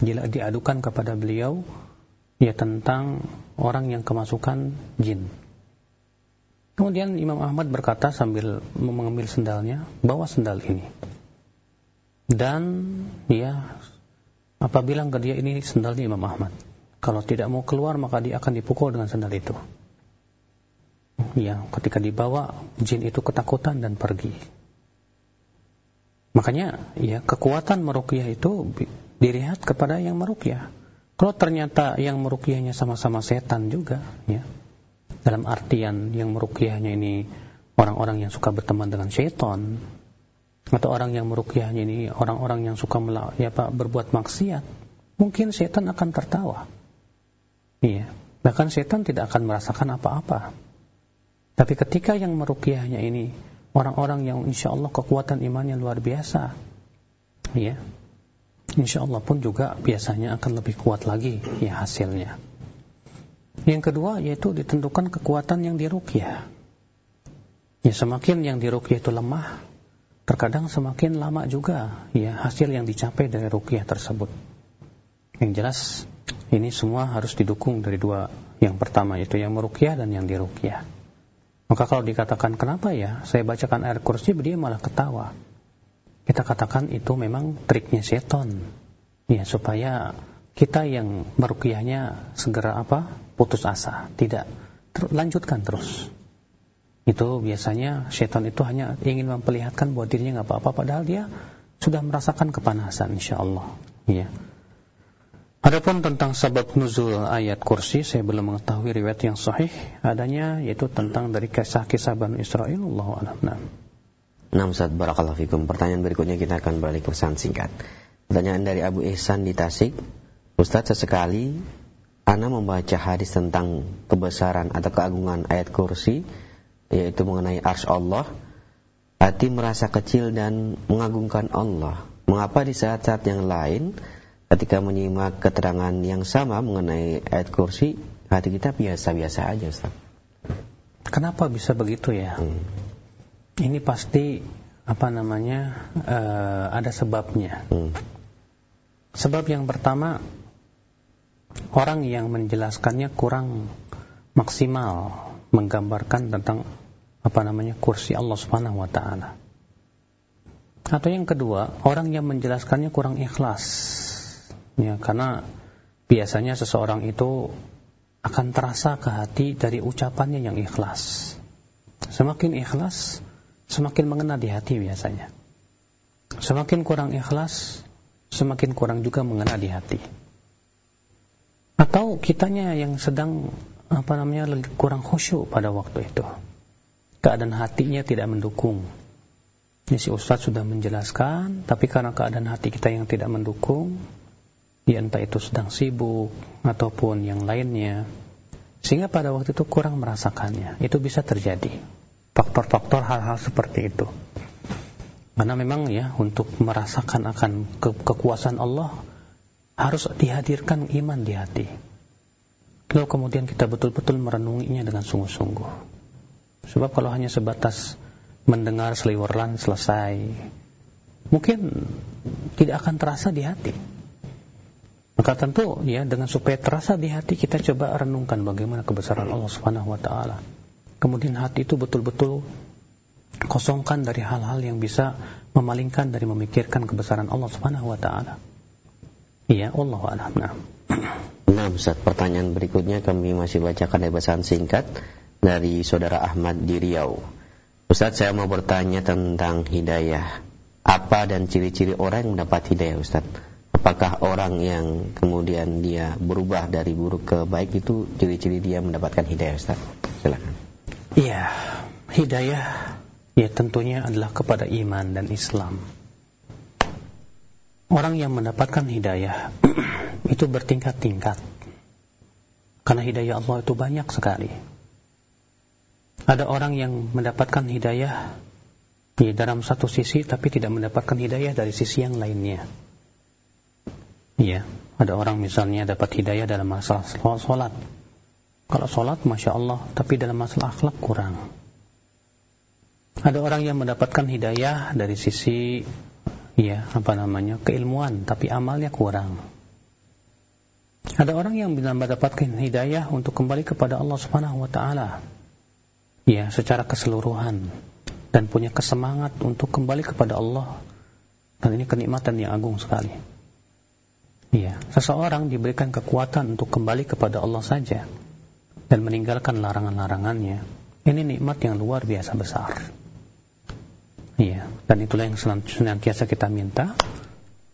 dia diadukan kepada beliau ya tentang orang yang kemasukan jin. Kemudian Imam Ahmad berkata sambil mengambil sendalnya, bawa sendal ini. Dan ya apa bilang ke dia ini sendalnya Imam Ahmad. Kalau tidak mau keluar maka dia akan dipukul dengan sendal itu. Ya, ketika dibawa jin itu ketakutan dan pergi. Makanya ya kekuatan meruqyah itu dilihat kepada yang meruqyah. Kalau ternyata yang meruqyahnya sama-sama setan juga, ya. Dalam artian yang meruqyahnya ini orang-orang yang suka berteman dengan setan atau orang yang meruqyahnya ini orang-orang yang suka ya Pak berbuat maksiat, mungkin setan akan tertawa. Iya, bahkan setan tidak akan merasakan apa-apa. Tapi ketika yang meruqyahnya ini orang-orang yang insya Allah kekuatan imannya luar biasa, ya, insya Allah pun juga biasanya akan lebih kuat lagi ya hasilnya. Yang kedua yaitu ditentukan kekuatan yang diruqyah. Ya semakin yang diruqyah itu lemah, terkadang semakin lama juga ya hasil yang dicapai dari ruqyah tersebut. Yang jelas ini semua harus didukung dari dua yang pertama yaitu yang meruqyah dan yang diruqyah. Maka kalau dikatakan kenapa ya saya bacakan air kursi dia malah ketawa. Kita katakan itu memang triknya seton. Ya supaya kita yang meruqyahnya segera apa? putus asa, tidak Ter- lanjutkan terus. Itu biasanya setan itu hanya ingin memperlihatkan bahwa dirinya nggak apa-apa padahal dia sudah merasakan kepanasan insyaallah. Ya. Adapun tentang sebab nuzul ayat kursi saya belum mengetahui riwayat yang sahih. Adanya yaitu tentang dari kisah-kisah Bani Israel. Allahu a'lam. Nah. Nah Ustaz. Barakallahu Fikum. Pertanyaan berikutnya kita akan balik ke pesan singkat. Pertanyaan dari Abu Ihsan di Tasik. Ustaz sesekali Ana membaca hadis tentang kebesaran atau keagungan ayat kursi Yaitu mengenai ars Allah. Hati merasa kecil dan mengagungkan Allah. Mengapa di saat-saat yang lain Ketika menyimak keterangan yang sama mengenai ayat kursi Hati kita biasa-biasa aja Ustaz Kenapa bisa begitu ya? hmm. Ini pasti apa namanya eh, ada sebabnya. Hmm. Sebab yang pertama orang yang menjelaskannya kurang maksimal menggambarkan tentang apa namanya kursi Allah Subhanahu wa taala. Atau yang kedua, orang yang menjelaskannya kurang ikhlas. Ya, karena biasanya seseorang itu akan terasa ke hati dari ucapannya yang ikhlas. Semakin ikhlas, semakin mengena di hati biasanya. Semakin kurang ikhlas, semakin kurang juga mengena di hati. Atau kitanya yang sedang apa namanya kurang khusyuk pada waktu itu. Keadaan hatinya tidak mendukung. Ini si Ustadz sudah menjelaskan, tapi karena keadaan hati kita yang tidak mendukung, ya entah itu sedang sibuk ataupun yang lainnya, sehingga pada waktu itu kurang merasakannya. Itu bisa terjadi. Faktor-faktor hal-hal seperti itu. Karena memang ya untuk merasakan akan ke kekuasaan Allah harus dihadirkan iman di hati. Lalu kemudian kita betul-betul merenunginya dengan sungguh-sungguh. Sebab kalau hanya sebatas mendengar seliweran selesai, mungkin tidak akan terasa di hati. Maka tentu ya dengan supaya terasa di hati kita coba renungkan bagaimana kebesaran Allah Subhanahu wa taala. Kemudian hati itu betul-betul kosongkan dari hal-hal yang bisa memalingkan dari memikirkan kebesaran Allah Subhanahu wa taala. Iya, Allah a'lam. Nah. nah, Ustaz, pertanyaan berikutnya kami masih bacakan pesan singkat dari saudara Ahmad di Riau. Ustaz, saya mau bertanya tentang hidayah. Apa dan ciri-ciri orang yang mendapat hidayah, Ustaz? Apakah orang yang kemudian dia berubah dari buruk ke baik itu ciri-ciri dia mendapatkan hidayah Ustaz? Silakan. Iya, hidayah ya tentunya adalah kepada iman dan Islam. Orang yang mendapatkan hidayah <clears throat> itu bertingkat-tingkat. Karena hidayah Allah itu banyak sekali. Ada orang yang mendapatkan hidayah di dalam satu sisi tapi tidak mendapatkan hidayah dari sisi yang lainnya. Iya, ada orang misalnya dapat hidayah dalam masalah sholat. Kalau sholat, Masya Allah, tapi dalam masalah akhlak kurang. Ada orang yang mendapatkan hidayah dari sisi, ya, apa namanya, keilmuan, tapi amalnya kurang. Ada orang yang bisa mendapatkan hidayah untuk kembali kepada Allah Subhanahu wa taala. Ya, secara keseluruhan dan punya kesemangat untuk kembali kepada Allah. Dan ini kenikmatan yang agung sekali. Iya, seseorang diberikan kekuatan untuk kembali kepada Allah saja dan meninggalkan larangan-larangannya. Ini nikmat yang luar biasa besar. Iya, dan itulah yang senantiasa kita minta.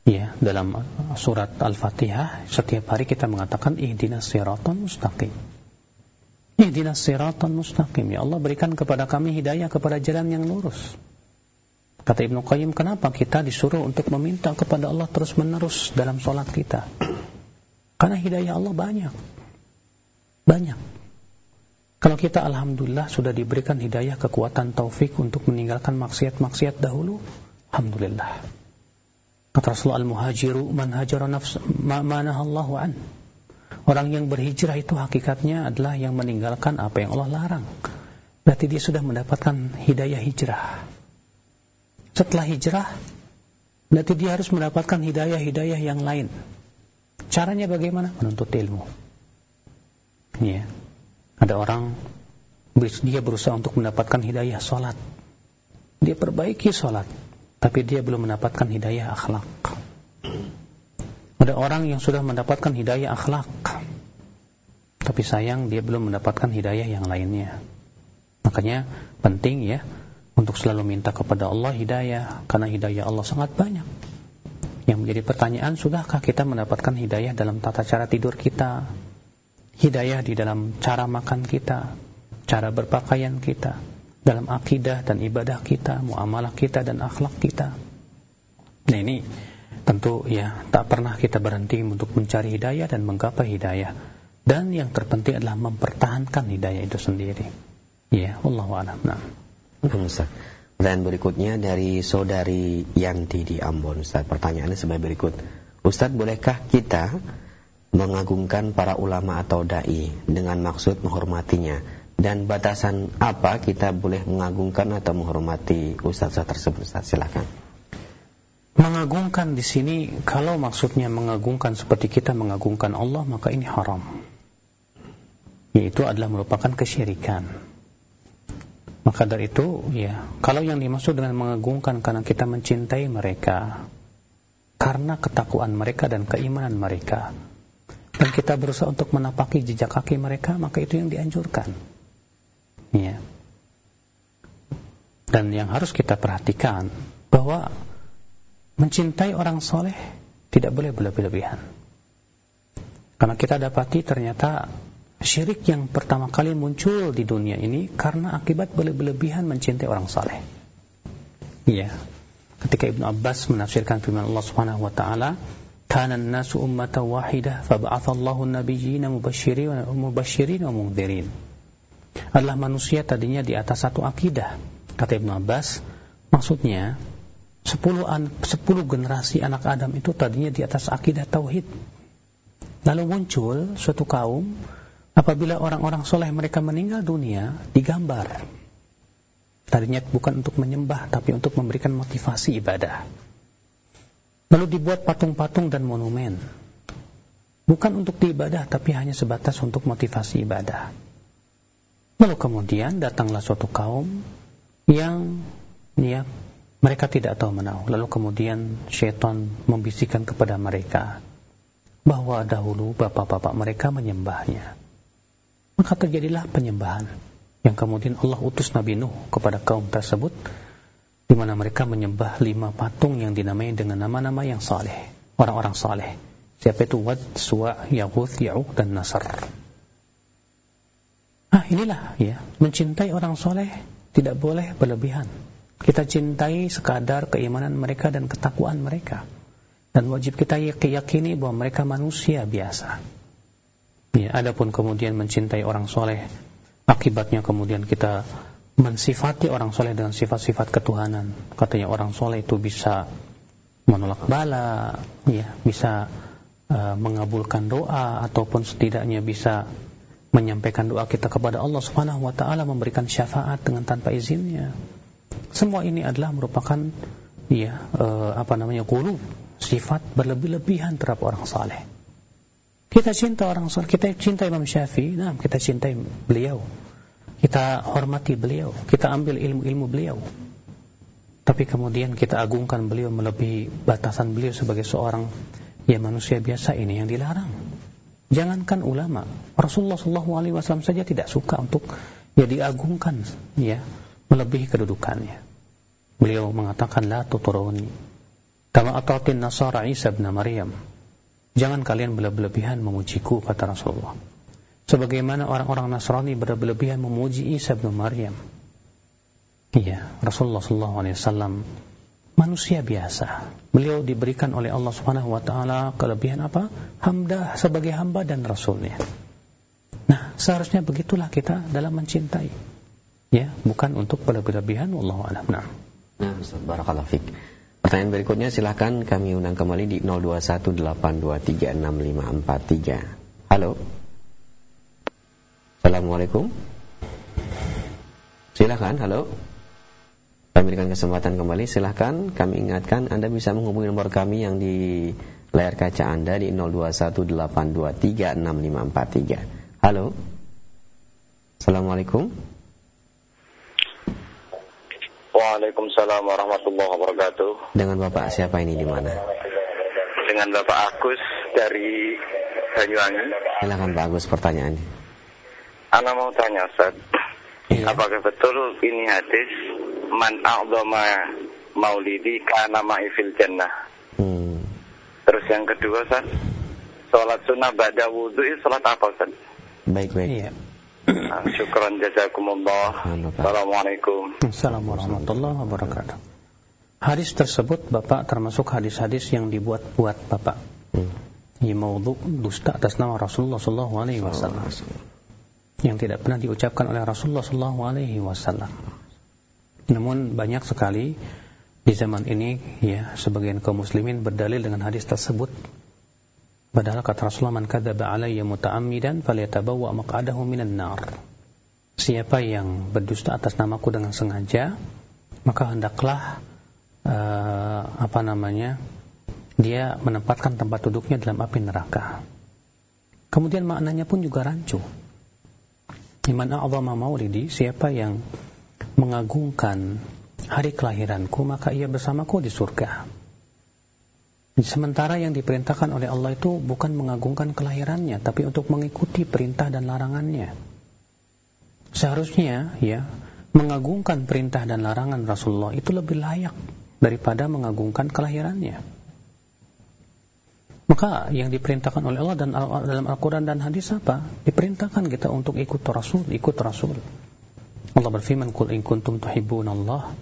Iya, dalam surat Al-Fatihah setiap hari kita mengatakan ihdinas siratal mustaqim. Ihdinas siratal mustaqim. Ya Allah berikan kepada kami hidayah kepada jalan yang lurus. Kata Ibnu Qayyim, kenapa kita disuruh untuk meminta kepada Allah terus-menerus dalam sholat kita? Karena hidayah Allah banyak. Banyak. Kalau kita Alhamdulillah sudah diberikan hidayah kekuatan taufik untuk meninggalkan maksiat-maksiat dahulu, Alhamdulillah. Kata Rasulullah al-muhajiru man hajara nafs Allah an. Orang yang berhijrah itu hakikatnya adalah yang meninggalkan apa yang Allah larang. Berarti dia sudah mendapatkan hidayah hijrah setelah hijrah, berarti dia harus mendapatkan hidayah-hidayah yang lain. Caranya bagaimana? Menuntut ilmu. Ya. Ada orang dia berusaha untuk mendapatkan hidayah salat. Dia perbaiki salat, tapi dia belum mendapatkan hidayah akhlak. Ada orang yang sudah mendapatkan hidayah akhlak, tapi sayang dia belum mendapatkan hidayah yang lainnya. Makanya penting ya untuk selalu minta kepada Allah hidayah karena hidayah Allah sangat banyak. Yang menjadi pertanyaan, sudahkah kita mendapatkan hidayah dalam tata cara tidur kita? Hidayah di dalam cara makan kita, cara berpakaian kita, dalam akidah dan ibadah kita, muamalah kita dan akhlak kita. Nah ini tentu ya tak pernah kita berhenti untuk mencari hidayah dan menggapai hidayah. Dan yang terpenting adalah mempertahankan hidayah itu sendiri. Ya, Allah a'lam. Nah. Ustaz. Dan berikutnya dari saudari Yanti di Ambon Ustaz. Pertanyaannya sebagai berikut. Ustaz, bolehkah kita mengagungkan para ulama atau dai dengan maksud menghormatinya? Dan batasan apa kita boleh mengagungkan atau menghormati ustaz tersebut? Ustaz, silakan. Mengagungkan di sini kalau maksudnya mengagungkan seperti kita mengagungkan Allah maka ini haram. Yaitu adalah merupakan kesyirikan. Maka dari itu, ya, kalau yang dimaksud dengan mengagungkan karena kita mencintai mereka, karena ketakuan mereka dan keimanan mereka, dan kita berusaha untuk menapaki jejak kaki mereka, maka itu yang dianjurkan. Ya. Dan yang harus kita perhatikan bahwa mencintai orang soleh tidak boleh berlebihan. Karena kita dapati ternyata syirik yang pertama kali muncul di dunia ini karena akibat berlebihan mencintai orang saleh. Iya. Ketika Ibnu Abbas menafsirkan firman Allah Subhanahu wa taala, "Kana an-nasu ummatan wahidah fab'atha Allahu an-nabiyyina mubasysyirin wa mubasysyirin wa mundhirin." Adalah manusia tadinya di atas satu akidah. Kata Ibnu Abbas, maksudnya 10 an, 10 generasi anak Adam itu tadinya di atas akidah tauhid. Lalu muncul suatu kaum Apabila orang-orang soleh mereka meninggal dunia, digambar. Tadinya bukan untuk menyembah, tapi untuk memberikan motivasi ibadah. Lalu dibuat patung-patung dan monumen. bukan untuk diibadah tapi hanya sebatas untuk motivasi ibadah. Lalu kemudian datanglah suatu kaum yang ya mereka tidak tahu menahu. Lalu kemudian syaitan membisikkan kepada mereka bahwa dahulu bapak-bapak mereka menyembahnya. Maka terjadilah penyembahan yang kemudian Allah utus Nabi Nuh kepada kaum tersebut di mana mereka menyembah lima patung yang dinamai dengan nama-nama yang saleh, orang-orang saleh. Siapa itu Wad, Suwa, Yaghuth, Ya'uq dan Nasr. Nah inilah ya, mencintai orang soleh tidak boleh berlebihan. Kita cintai sekadar keimanan mereka dan ketakwaan mereka. Dan wajib kita yakini bahwa mereka manusia biasa. Ya, adapun kemudian mencintai orang soleh, akibatnya kemudian kita mensifati orang soleh dengan sifat-sifat ketuhanan. Katanya orang soleh itu bisa menolak bala, ya, bisa uh, mengabulkan doa ataupun setidaknya bisa menyampaikan doa kita kepada Allah Subhanahu wa taala memberikan syafaat dengan tanpa izinnya. Semua ini adalah merupakan ya uh, apa namanya qulub, sifat berlebih-lebihan terhadap orang saleh. Kita cinta orang soleh, kita cinta Imam Syafi'i, nah kita cintai beliau. Kita hormati beliau, kita ambil ilmu-ilmu beliau. Tapi kemudian kita agungkan beliau melebihi batasan beliau sebagai seorang ya manusia biasa ini yang dilarang. Jangankan ulama, Rasulullah SAW saja tidak suka untuk ya diagungkan ya melebihi kedudukannya. Beliau mengatakan la tuturuni kama atatin nasara Isa bin Maryam Jangan kalian berlebihan memujiku, kata Rasulullah. Sebagaimana orang-orang Nasrani berlebihan memuji Isa bin Maryam. Iya, Rasulullah SAW manusia biasa. Beliau diberikan oleh Allah Subhanahu wa taala kelebihan apa? Hamdah sebagai hamba dan rasulnya. Nah, seharusnya begitulah kita dalam mencintai. Ya, bukan untuk berlebihan wallahu a'lam. Nah. Nah, barakallahu fiik. Pertanyaan berikutnya silahkan kami undang kembali di 0218236543. Halo. Assalamualaikum. Silahkan, halo. Kami berikan kesempatan kembali, silahkan kami ingatkan Anda bisa menghubungi nomor kami yang di layar kaca Anda di 0218236543. Halo. Assalamualaikum. Waalaikumsalam warahmatullahi wabarakatuh. Dengan Bapak siapa ini di mana? Dengan Bapak Agus dari Banyuwangi. Silakan Pak Agus pertanyaannya. Ana mau tanya Ustaz. Iya. Apakah betul ini hadis man a'dhama maulidi kana ma'i fil jannah? Hmm. Terus yang kedua Ustaz, salat sunnah ba'da wudu'i salat apa Ustaz? Baik, baik. Iya. <laughs> Ah, syukran jazakumullah. Assalamualaikum. Assalamualaikum warahmatullahi wabarakatuh. Hadis tersebut Bapak termasuk hadis-hadis yang dibuat-buat Bapak. Hmm. Ini maudhu dusta atas nama Rasulullah sallallahu alaihi wasallam. Yang tidak pernah diucapkan oleh Rasulullah sallallahu alaihi wasallam. Namun banyak sekali di zaman ini ya sebagian kaum muslimin berdalil dengan hadis tersebut Padahal kata Rasulullah man kadzaba alayya muta'ammidan falyatabawwa maq'adahu minan nar. Siapa yang berdusta atas namaku dengan sengaja, maka hendaklah uh, apa namanya? dia menempatkan tempat duduknya dalam api neraka. Kemudian maknanya pun juga rancu. Iman a'zama maulidi, siapa yang mengagungkan hari kelahiranku, maka ia bersamaku di surga. Sementara yang diperintahkan oleh Allah itu bukan mengagungkan kelahirannya, tapi untuk mengikuti perintah dan larangannya. Seharusnya ya mengagungkan perintah dan larangan Rasulullah itu lebih layak daripada mengagungkan kelahirannya. Maka yang diperintahkan oleh Allah dan dalam Al-Quran dan hadis apa? Diperintahkan kita untuk ikut Rasul, ikut Rasul. Allah berfirman, "Qul in kuntum tuhibbunallah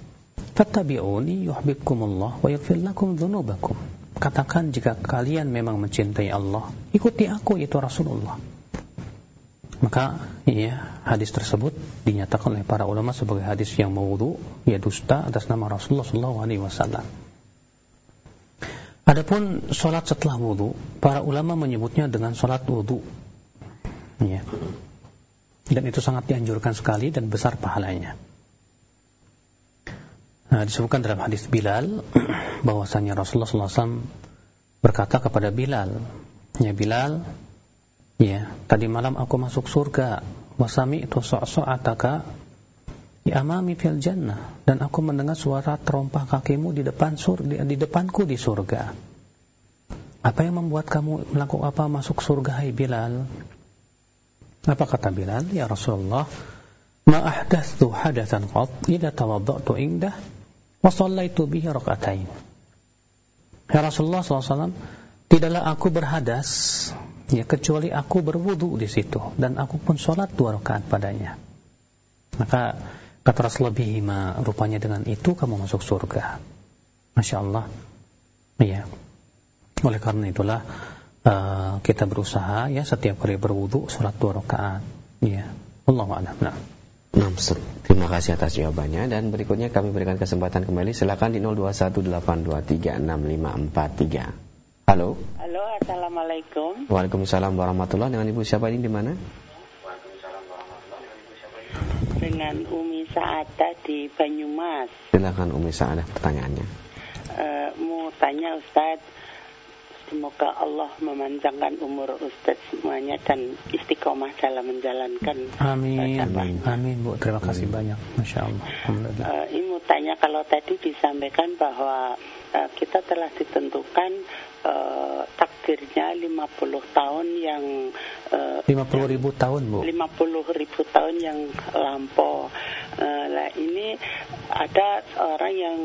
fattabi'uni yuhibbukumullah wa yaghfir lakum dzunubakum." Katakan jika kalian memang mencintai Allah, ikuti aku yaitu Rasulullah. Maka ya, hadis tersebut dinyatakan oleh para ulama sebagai hadis yang maudhu, ya dusta atas nama Rasulullah SAW. Adapun sholat setelah wudhu, para ulama menyebutnya dengan sholat wudhu. Ya. Dan itu sangat dianjurkan sekali dan besar pahalanya. Nah, disebutkan dalam hadis Bilal bahwasanya Rasulullah SAW berkata kepada Bilal, Ya Bilal, ya, tadi malam aku masuk surga. Wasami itu ataka ya amami fil jannah dan aku mendengar suara terompah kakimu di depan surga di depanku di surga. Apa yang membuat kamu melakukan apa masuk surga hai Bilal? Apa kata Bilal? Ya Rasulullah, ma hadatsan qat ila tawaddatu indah wa shallaitu bihi. Ya Rasulullah SAW, tidaklah aku berhadas ya kecuali aku berwudu di situ dan aku pun sholat dua rakaat padanya. Maka kata Rasulullah bihima rupanya dengan itu kamu masuk surga. Masya Allah. Iya. Oleh karena itulah uh, kita berusaha ya setiap kali berwudu sholat dua rakaat. Iya. Allah. Nah. Nah, terima kasih atas jawabannya dan berikutnya kami berikan kesempatan kembali silakan di 0218236543. Halo. Halo, Assalamualaikum. Waalaikumsalam warahmatullahi Dengan Ibu siapa ini di mana? Dengan Umi Saada di Banyumas. Silakan Umi Saada pertanyaannya. Uh, mau tanya Ustadz, Semoga Allah memanjangkan umur Ustaz semuanya dan istiqomah dalam menjalankan Amin. Amin. Amin Bu, terima kasih Amin. banyak. Masya Allah. Alhamdulillah. Uh, ini mau tanya kalau tadi disampaikan bahwa uh, kita telah ditentukan uh, takdirnya 50 tahun yang uh, 50 ribu tahun Bu 50 ribu tahun yang lampau uh, nah ini ada orang yang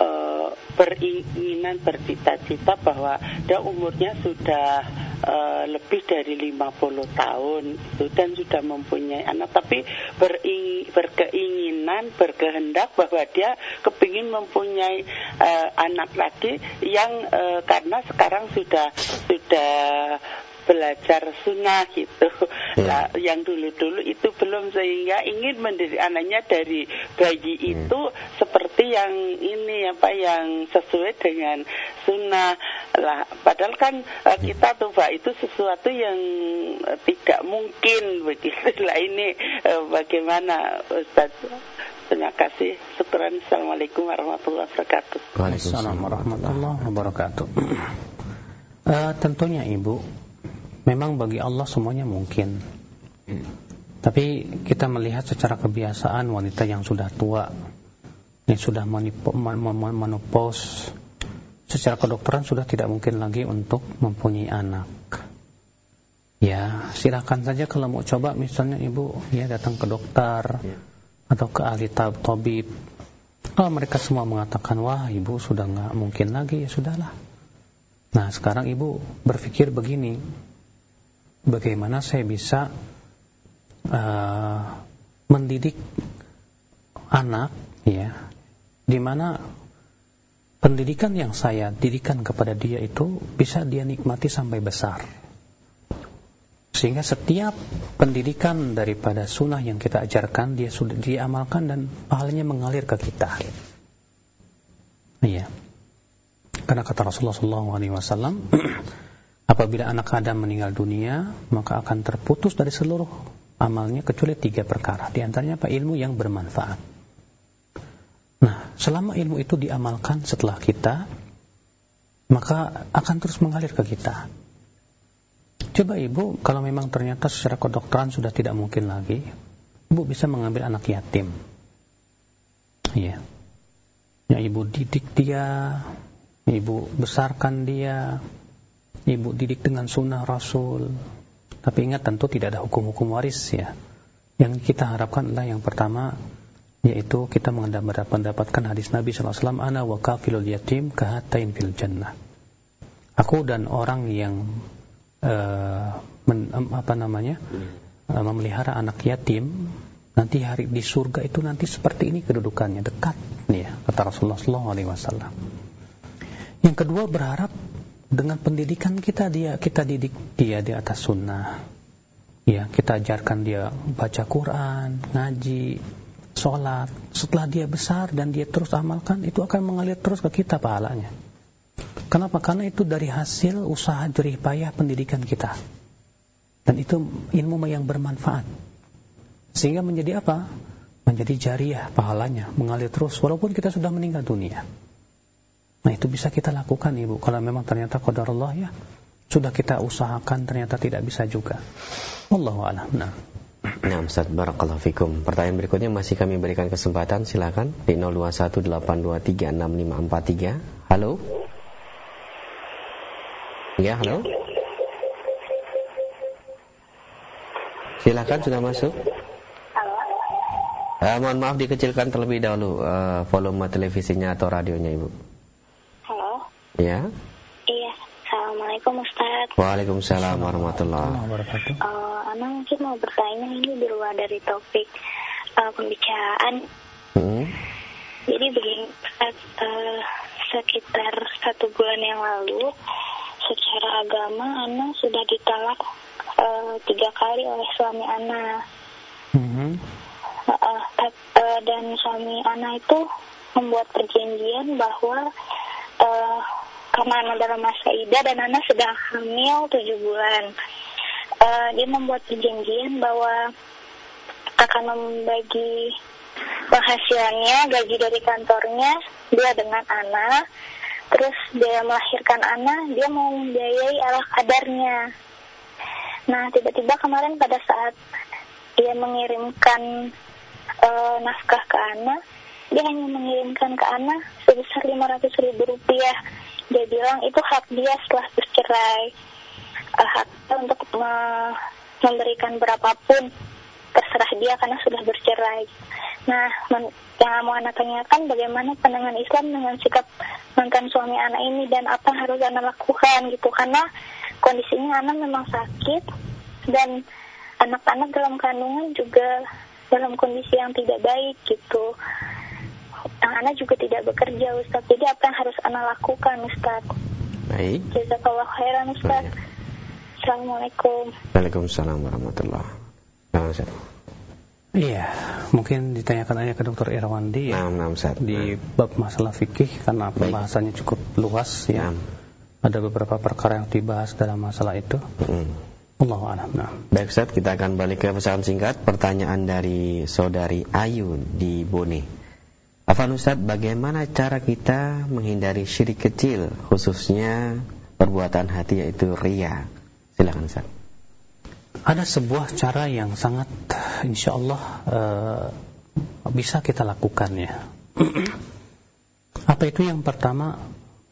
uh, beringinan bercita-cita bahwa dia umurnya sudah uh, lebih dari 50 tahun dan sudah mempunyai anak. Tapi bering, berkeinginan berkehendak bahwa dia kepingin mempunyai uh, anak lagi yang uh, karena sekarang sudah sudah belajar sunnah gitu. Ya. Nah, yang dulu-dulu itu belum sehingga ingin mendidik anaknya dari bayi hmm. itu seperti yang ini apa yang sesuai dengan sunnah lah. Padahal kan uh, kita tuh pak itu sesuatu yang uh, tidak mungkin begitu <laughs> lah ini uh, bagaimana Ustaz. Terima kasih. Syukuran. Assalamualaikum warahmatullahi wabarakatuh. Waalaikumsalam warahmatullahi wabarakatuh. Uh, tentunya Ibu Memang bagi Allah semuanya mungkin. Tapi kita melihat secara kebiasaan wanita yang sudah tua, yang sudah menopause, secara kedokteran sudah tidak mungkin lagi untuk mempunyai anak. Ya, silakan saja kalau mau coba misalnya ibu ya datang ke dokter atau ke ahli tabib. Kalau mereka semua mengatakan wah ibu sudah nggak mungkin lagi ya sudahlah. Nah sekarang ibu berpikir begini, bagaimana saya bisa uh, mendidik anak ya di mana pendidikan yang saya didikan kepada dia itu bisa dia nikmati sampai besar. Sehingga setiap pendidikan daripada sunnah yang kita ajarkan dia sudah diamalkan dan pahalanya mengalir ke kita. Iya. Karena kata Rasulullah SAW <clears throat> Apabila anak Adam meninggal dunia, maka akan terputus dari seluruh amalnya kecuali tiga perkara. Di antaranya apa? Ilmu yang bermanfaat. Nah, selama ilmu itu diamalkan setelah kita, maka akan terus mengalir ke kita. Coba ibu, kalau memang ternyata secara kedokteran sudah tidak mungkin lagi, ibu bisa mengambil anak yatim. Iya. Ya, ibu didik dia, ibu besarkan dia, ibu didik dengan sunnah Rasul. Tapi ingat tentu tidak ada hukum-hukum waris ya. Yang kita harapkan adalah yang pertama yaitu kita mendapatkan hadis Nabi SAW ana wa kafilul yatim kahatain fil jannah. Aku dan orang yang uh, men, apa namanya uh, memelihara anak yatim nanti hari di surga itu nanti seperti ini kedudukannya dekat nih ya kata Rasulullah SAW. Yang kedua berharap dengan pendidikan kita dia kita didik dia di atas sunnah. Ya kita ajarkan dia baca Quran ngaji sholat. Setelah dia besar dan dia terus amalkan itu akan mengalir terus ke kita pahalanya. Kenapa? Karena itu dari hasil usaha jerih payah pendidikan kita. Dan itu ilmu yang bermanfaat. Sehingga menjadi apa? Menjadi jariah pahalanya mengalir terus walaupun kita sudah meninggal dunia Nah itu bisa kita lakukan ibu kalau memang ternyata qadar Allah ya sudah kita usahakan ternyata tidak bisa juga. Wallahu a'lam. Nah. Nah, Ustaz Barakallahu Fikum. Pertanyaan berikutnya masih kami berikan kesempatan, silakan di 0218236543. Halo. Ya, halo. Silakan sudah masuk. Halo. Uh, mohon maaf dikecilkan terlebih dahulu uh, volume televisinya atau radionya, Ibu. Ya. Iya. Assalamualaikum Ustaz. Waalaikumsalam warahmatullahi wabarakatuh. Uh, Ana mungkin mau bertanya ini di luar dari topik uh, pembicaraan. Hmm. Jadi begini Ustaz, uh, sekitar satu bulan yang lalu secara agama Ana sudah ditalak uh, tiga kali oleh suami Ana. Uh, uh, uh, dan suami Ana itu membuat perjanjian bahwa uh, karena Ana dalam masa ida dan Ana sedang hamil tujuh bulan, uh, dia membuat perjanjian bahwa akan membagi penghasilannya, gaji dari kantornya, dia dengan Ana. Terus dia melahirkan Ana, dia mau membiayai ala kadarnya. Nah, tiba-tiba kemarin pada saat dia mengirimkan uh, nafkah ke Ana, dia hanya mengirimkan ke Ana sebesar 500 ribu rupiah. Dia bilang itu hak dia setelah bercerai. Uh, hak untuk me memberikan berapapun terserah dia karena sudah bercerai. Nah, yang mau anak tanyakan bagaimana pandangan Islam dengan sikap mantan suami anak ini dan apa yang harus anak lakukan gitu karena kondisinya anak memang sakit dan anak-anak dalam kandungan juga dalam kondisi yang tidak baik gitu. Anak juga tidak bekerja Ustaz. Jadi apa yang harus anak lakukan Ustaz? Baik. Jazakallah khairan Ustaz. Baik. Assalamualaikum. Waalaikumsalam warahmatullahi wabarakatuh. Iya, mungkin ditanyakan aja ke Dokter Irwandi ya. Nah, nah, di bab masalah fikih karena pembahasannya cukup luas ya. Nah. Ada beberapa perkara yang dibahas dalam masalah itu. Hmm. Allah a'lam. Nah. Baik Ustaz, kita akan balik ke pesan singkat. Pertanyaan dari saudari Ayu di Bone. Afan Ustaz, bagaimana cara kita menghindari syirik kecil, khususnya perbuatan hati yaitu ria? Silakan Ustaz. Ada sebuah cara yang sangat insya Allah uh, bisa kita lakukan ya. Apa itu yang pertama?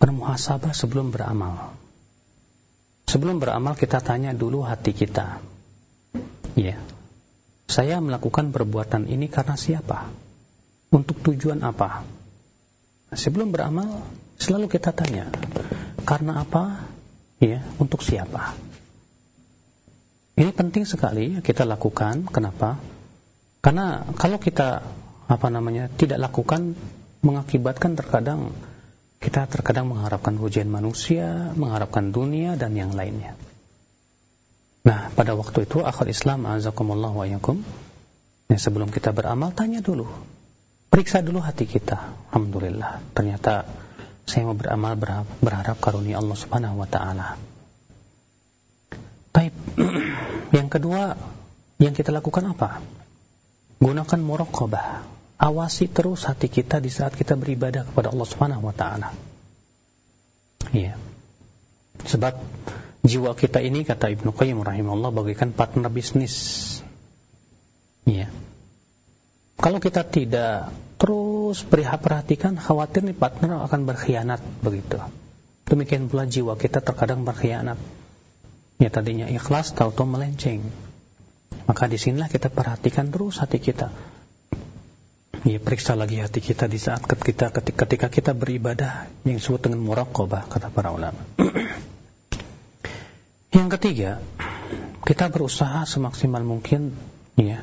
Bermuhasabah sebelum beramal. Sebelum beramal kita tanya dulu hati kita. Ya. Saya melakukan perbuatan ini karena siapa? Untuk tujuan apa? Sebelum beramal selalu kita tanya, karena apa? Ya, untuk siapa? Ini penting sekali kita lakukan. Kenapa? Karena kalau kita apa namanya tidak lakukan mengakibatkan terkadang kita terkadang mengharapkan hujan manusia, mengharapkan dunia dan yang lainnya. Nah, pada waktu itu akhir Islam azakumullah wa yakum. Ya, sebelum kita beramal tanya dulu. Periksa dulu hati kita. Alhamdulillah. Ternyata saya mau beramal berharap karunia Allah Subhanahu wa taala. Baik. <clears throat> yang kedua yang kita lakukan apa? Gunakan muraqabah. Awasi terus hati kita di saat kita beribadah kepada Allah Subhanahu wa taala. Iya. Sebab jiwa kita ini kata Ibnu Qayyim rahimahullah bagaikan partner bisnis. Iya. Kalau kita tidak terus perhatikan khawatir nih partner akan berkhianat begitu. Demikian pula jiwa kita terkadang berkhianat Ya tadinya ikhlas, tahu-tahu melenceng. Maka di sinilah kita perhatikan terus hati kita. Ya, periksa lagi hati kita di saat kita ketika, kita beribadah yang disebut dengan muraqabah kata para ulama. <clears throat> yang ketiga, kita berusaha semaksimal mungkin ya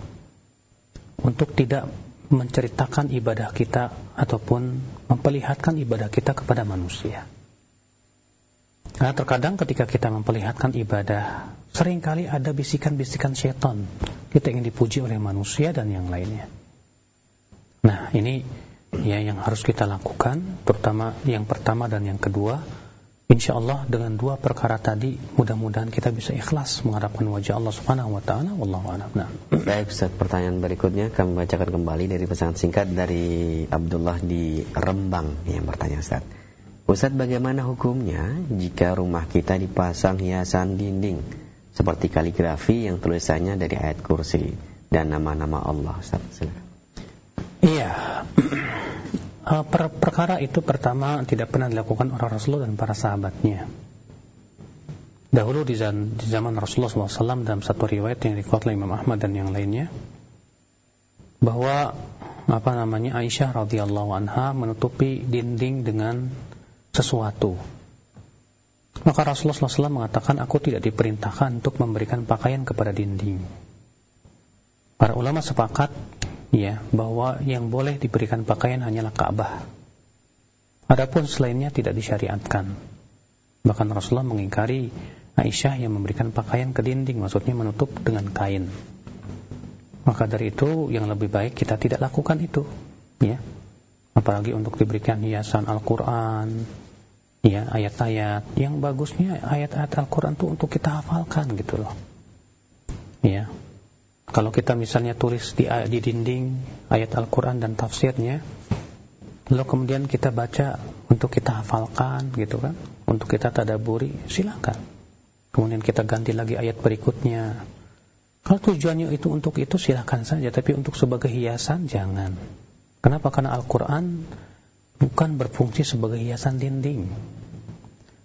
untuk tidak menceritakan ibadah kita ataupun memperlihatkan ibadah kita kepada manusia. Karena terkadang ketika kita memperlihatkan ibadah, sering kali ada bisikan-bisikan setan. Kita ingin dipuji oleh manusia dan yang lainnya. Nah, ini ya yang harus kita lakukan, terutama yang pertama dan yang kedua. Insya Allah dengan dua perkara tadi, mudah-mudahan kita bisa ikhlas mengharapkan wajah Allah Subhanahu Wa Taala. Wallahu a'lam. Nah. Baik, Ustaz. Pertanyaan berikutnya kami bacakan kembali dari pesan singkat dari Abdullah di Rembang yang bertanya, Ustaz. Ustadz bagaimana hukumnya jika rumah kita dipasang hiasan dinding seperti kaligrafi yang tulisannya dari ayat kursi dan nama-nama Allah Ustaz? Iya. <clears throat> Eh, per perkara itu pertama tidak pernah dilakukan oleh Rasulullah dan para sahabatnya. Dahulu di zaman, di zaman Rasulullah SAW dalam satu riwayat yang dikuat oleh Imam Ahmad dan yang lainnya bahwa apa namanya Aisyah radhiyallahu anha menutupi dinding dengan sesuatu. Maka Rasulullah SAW mengatakan aku tidak diperintahkan untuk memberikan pakaian kepada dinding. Para ulama sepakat ya bahwa yang boleh diberikan pakaian hanyalah Ka'bah. Adapun selainnya tidak disyariatkan. Bahkan Rasulullah mengingkari Aisyah yang memberikan pakaian ke dinding, maksudnya menutup dengan kain. Maka dari itu yang lebih baik kita tidak lakukan itu, ya. Apalagi untuk diberikan hiasan Al-Qur'an, ya, ayat-ayat. Yang bagusnya ayat-ayat Al-Qur'an itu untuk kita hafalkan gitu loh. Ya, kalau kita misalnya tulis di, di dinding ayat Al-Quran dan tafsirnya, lalu kemudian kita baca untuk kita hafalkan gitu kan, untuk kita tadaburi, silakan. Kemudian kita ganti lagi ayat berikutnya. Kalau tujuannya itu untuk itu silakan saja, tapi untuk sebagai hiasan jangan. Kenapa? Karena Al-Quran bukan berfungsi sebagai hiasan dinding.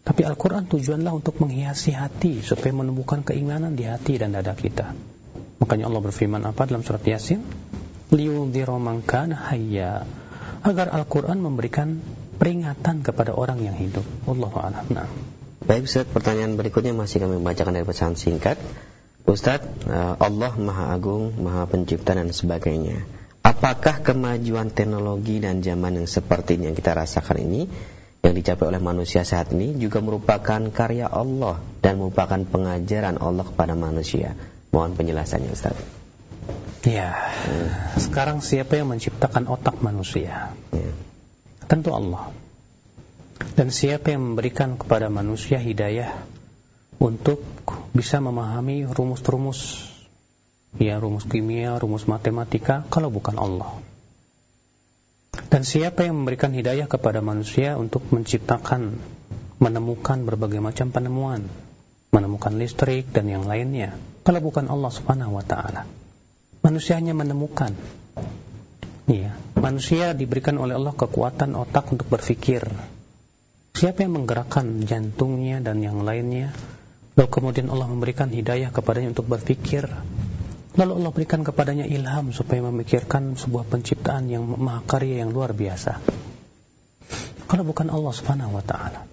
Tapi Al-Quran tujuanlah untuk menghiasi hati supaya menumbuhkan keimanan di hati dan dada kita. Makanya Allah berfirman apa dalam surat Yasin? Liyudhiru man kana hayya. Agar Al-Qur'an memberikan peringatan kepada orang yang hidup. Allahu a'lam. Nah. Baik Ustaz, pertanyaan berikutnya masih kami bacakan dari pesan singkat. Ustaz, eh, Allah Maha Agung, Maha Pencipta dan sebagainya. Apakah kemajuan teknologi dan zaman yang seperti ini yang kita rasakan ini yang dicapai oleh manusia saat ini juga merupakan karya Allah dan merupakan pengajaran Allah kepada manusia? Mohon penjelasannya Ustaz. Ya. Hmm. Sekarang siapa yang menciptakan otak manusia? Ya. Tentu Allah. Dan siapa yang memberikan kepada manusia hidayah untuk bisa memahami rumus-rumus ya rumus kimia, rumus matematika kalau bukan Allah. Dan siapa yang memberikan hidayah kepada manusia untuk menciptakan menemukan berbagai macam penemuan menemukan listrik dan yang lainnya. Kalau bukan Allah Subhanahu wa taala. Manusia hanya menemukan. Iya, manusia diberikan oleh Allah kekuatan otak untuk berpikir. Siapa yang menggerakkan jantungnya dan yang lainnya? Lalu kemudian Allah memberikan hidayah kepadanya untuk berpikir. Lalu Allah berikan kepadanya ilham supaya memikirkan sebuah penciptaan yang mahakarya yang luar biasa. Kalau bukan Allah Subhanahu wa taala.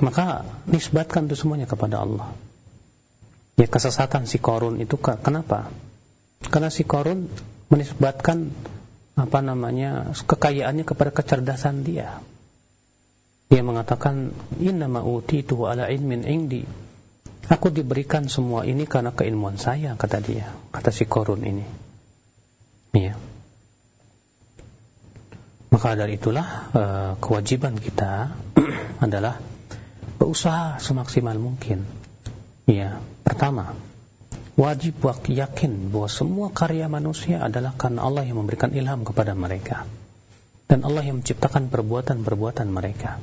Maka nisbatkan itu semuanya kepada Allah. Ya kesesatan si Korun itu kenapa? Karena si Korun menisbatkan apa namanya kekayaannya kepada kecerdasan dia. Dia mengatakan innama utitu ala ilmin indi. Aku diberikan semua ini karena keilmuan saya kata dia, kata si Korun ini. Iya. Maka dari itulah uh, kewajiban kita <clears throat> adalah berusaha semaksimal mungkin. Ya, pertama, wajib yakin bahwa semua karya manusia adalah karena Allah yang memberikan ilham kepada mereka. Dan Allah yang menciptakan perbuatan-perbuatan mereka.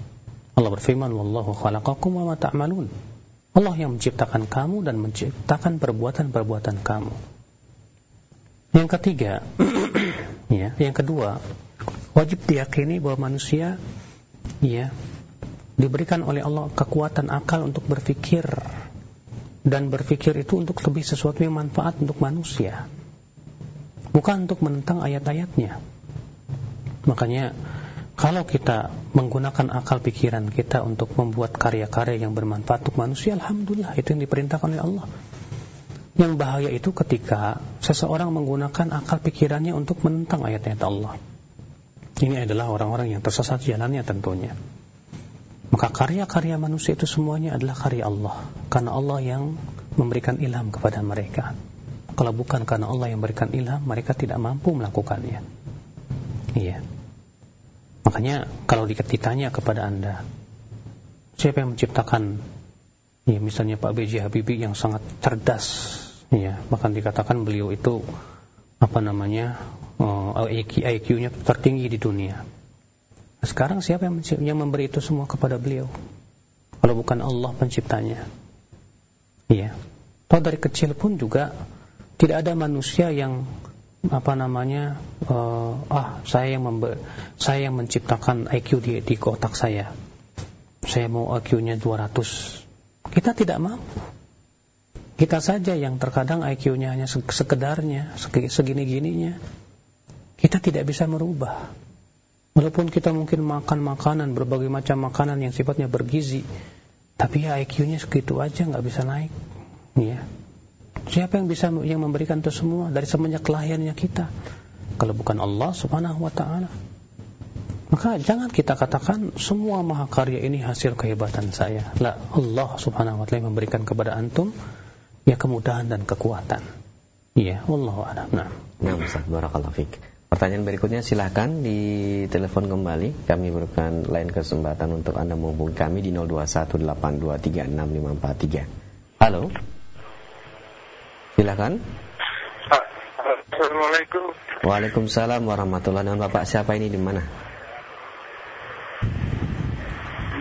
Allah berfirman, "Wallahu khalaqakum wa ma ta'malun." Allah yang menciptakan kamu dan menciptakan perbuatan-perbuatan kamu. Yang ketiga, <clears throat> ya, yang kedua, wajib diyakini bahwa manusia ya diberikan oleh Allah kekuatan akal untuk berpikir dan berpikir itu untuk lebih sesuatu yang manfaat untuk manusia. Bukan untuk menentang ayat-ayatnya. Makanya kalau kita menggunakan akal pikiran kita untuk membuat karya-karya yang bermanfaat untuk manusia Alhamdulillah itu yang diperintahkan oleh Allah. Yang bahaya itu ketika seseorang menggunakan akal pikirannya untuk menentang ayat-ayat Allah. Ini adalah orang-orang yang tersesat jalannya tentunya maka karya-karya manusia itu semuanya adalah karya Allah. Karena Allah yang memberikan ilham kepada mereka. Kalau bukan karena Allah yang memberikan ilham, mereka tidak mampu melakukannya. Iya. Makanya kalau ditanya kepada Anda, siapa yang menciptakan ya misalnya Pak B.J. Habibie yang sangat cerdas, ya, bahkan dikatakan beliau itu apa namanya? IQ-nya tertinggi di dunia. Sekarang siapa yang, yang memberi itu semua kepada beliau? Kalau bukan Allah penciptanya. Iya. Tahu dari kecil pun juga tidak ada manusia yang apa namanya uh, ah saya yang membe saya yang menciptakan IQ di di kotak saya. Saya mau IQ-nya 200. Kita tidak mampu. Kita saja yang terkadang IQ-nya hanya sekedarnya, segini-gininya. Kita tidak bisa merubah. Walaupun kita mungkin makan makanan, berbagai macam makanan yang sifatnya bergizi, tapi ya IQ-nya segitu aja nggak bisa naik. Ya. Siapa yang bisa yang memberikan itu semua dari semenjak kelahirannya kita? Kalau bukan Allah Subhanahu wa taala. Maka jangan kita katakan semua mahakarya ini hasil kehebatan saya. La Allah Subhanahu wa taala memberikan kepada antum ya kemudahan dan kekuatan. Iya, wallahu a'lam. Nah, nah Ustaz, barakallahu. Pertanyaan berikutnya silahkan di telepon kembali. Kami berikan lain kesempatan untuk Anda menghubungi kami di 0218236543. Halo. Silahkan. Assalamualaikum. Waalaikumsalam warahmatullahi wabarakatuh. Bapak siapa ini di mana?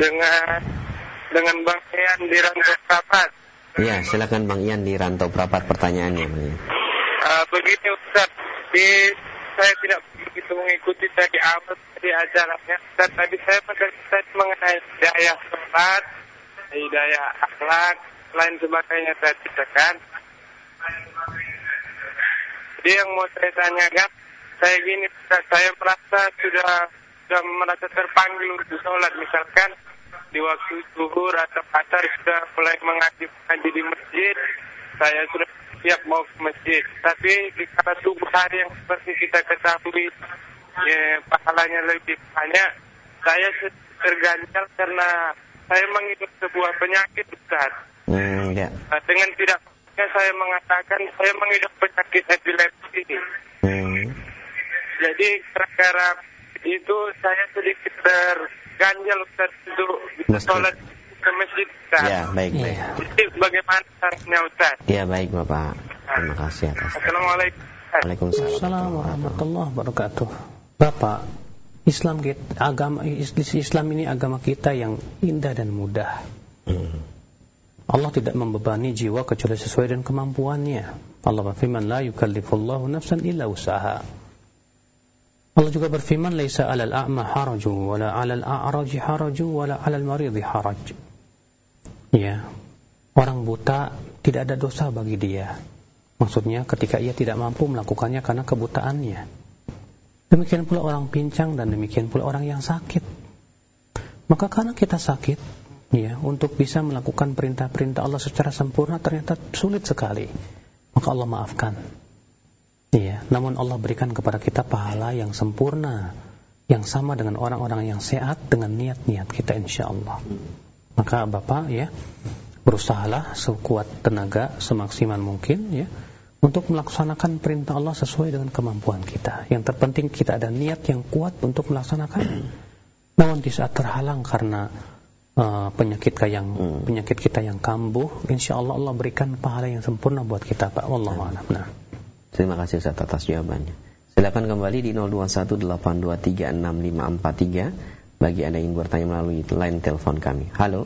Dengan dengan Bang Ian di Rantau Prapat. Iya, silakan Bang Ian di Rantau Prapat pertanyaannya. Uh, begini Ustaz, di saya tidak begitu mengikuti dari awal dari ajarannya dan tadi saya mendengar mengenai daya sholat, daya akhlak, lain sebagainya tadi kan. Jadi yang mau saya tanyakan, saya gini, saya merasa sudah sudah merasa terpanggil untuk sholat, misalkan di waktu zuhur atau asar sudah mulai mengaji mengaji di masjid, saya sudah siap mau ke masjid. Tapi di kala tubuh hari yang seperti kita ketahui ya, pahalanya lebih banyak, saya terganjal karena saya mengidap sebuah penyakit besar. Hmm, ya. Nah, dengan tidak saya mengatakan saya mengidap penyakit epilepsi. Hmm. Jadi gara-gara itu saya sedikit terganjal untuk sholat ke masjid Ustaz. Ya, baik, ya. baik. Jadi bagaimana caranya Ustaz? Ya, baik Bapak. Terima kasih atas. Assalamualaikum. Waalaikumsalam warahmatullahi wabarakatuh. Bapak, Islam kita, agama Islam ini agama kita yang indah dan mudah. Hmm. Allah tidak membebani jiwa kecuali sesuai dengan kemampuannya. Allah berfirman, "La yukallifullahu nafsan illa usaha." Allah juga berfirman, "Laisa 'alal a'ma haraju, wala 'alal a'raji haraju, wala 'alal maridi haraj." Ya. Orang buta tidak ada dosa bagi dia. Maksudnya ketika ia tidak mampu melakukannya karena kebutaannya. Demikian pula orang pincang dan demikian pula orang yang sakit. Maka karena kita sakit, ya, untuk bisa melakukan perintah-perintah Allah secara sempurna ternyata sulit sekali. Maka Allah maafkan. Ya, namun Allah berikan kepada kita pahala yang sempurna, yang sama dengan orang-orang yang sehat dengan niat-niat kita insya Allah. Maka Bapak ya berusahalah sekuat tenaga semaksimal mungkin ya untuk melaksanakan perintah Allah sesuai dengan kemampuan kita. Yang terpenting kita ada niat yang kuat untuk melaksanakan. Namun di saat terhalang karena uh, penyakit yang hmm. penyakit kita yang kambuh, insya Allah Allah berikan pahala yang sempurna buat kita Pak. Wallahu a'lam. Nah. Terima kasih Ustaz atas jawabannya. Silakan kembali di 0218236543 bagi Anda yang bertanya melalui line telepon kami. Halo.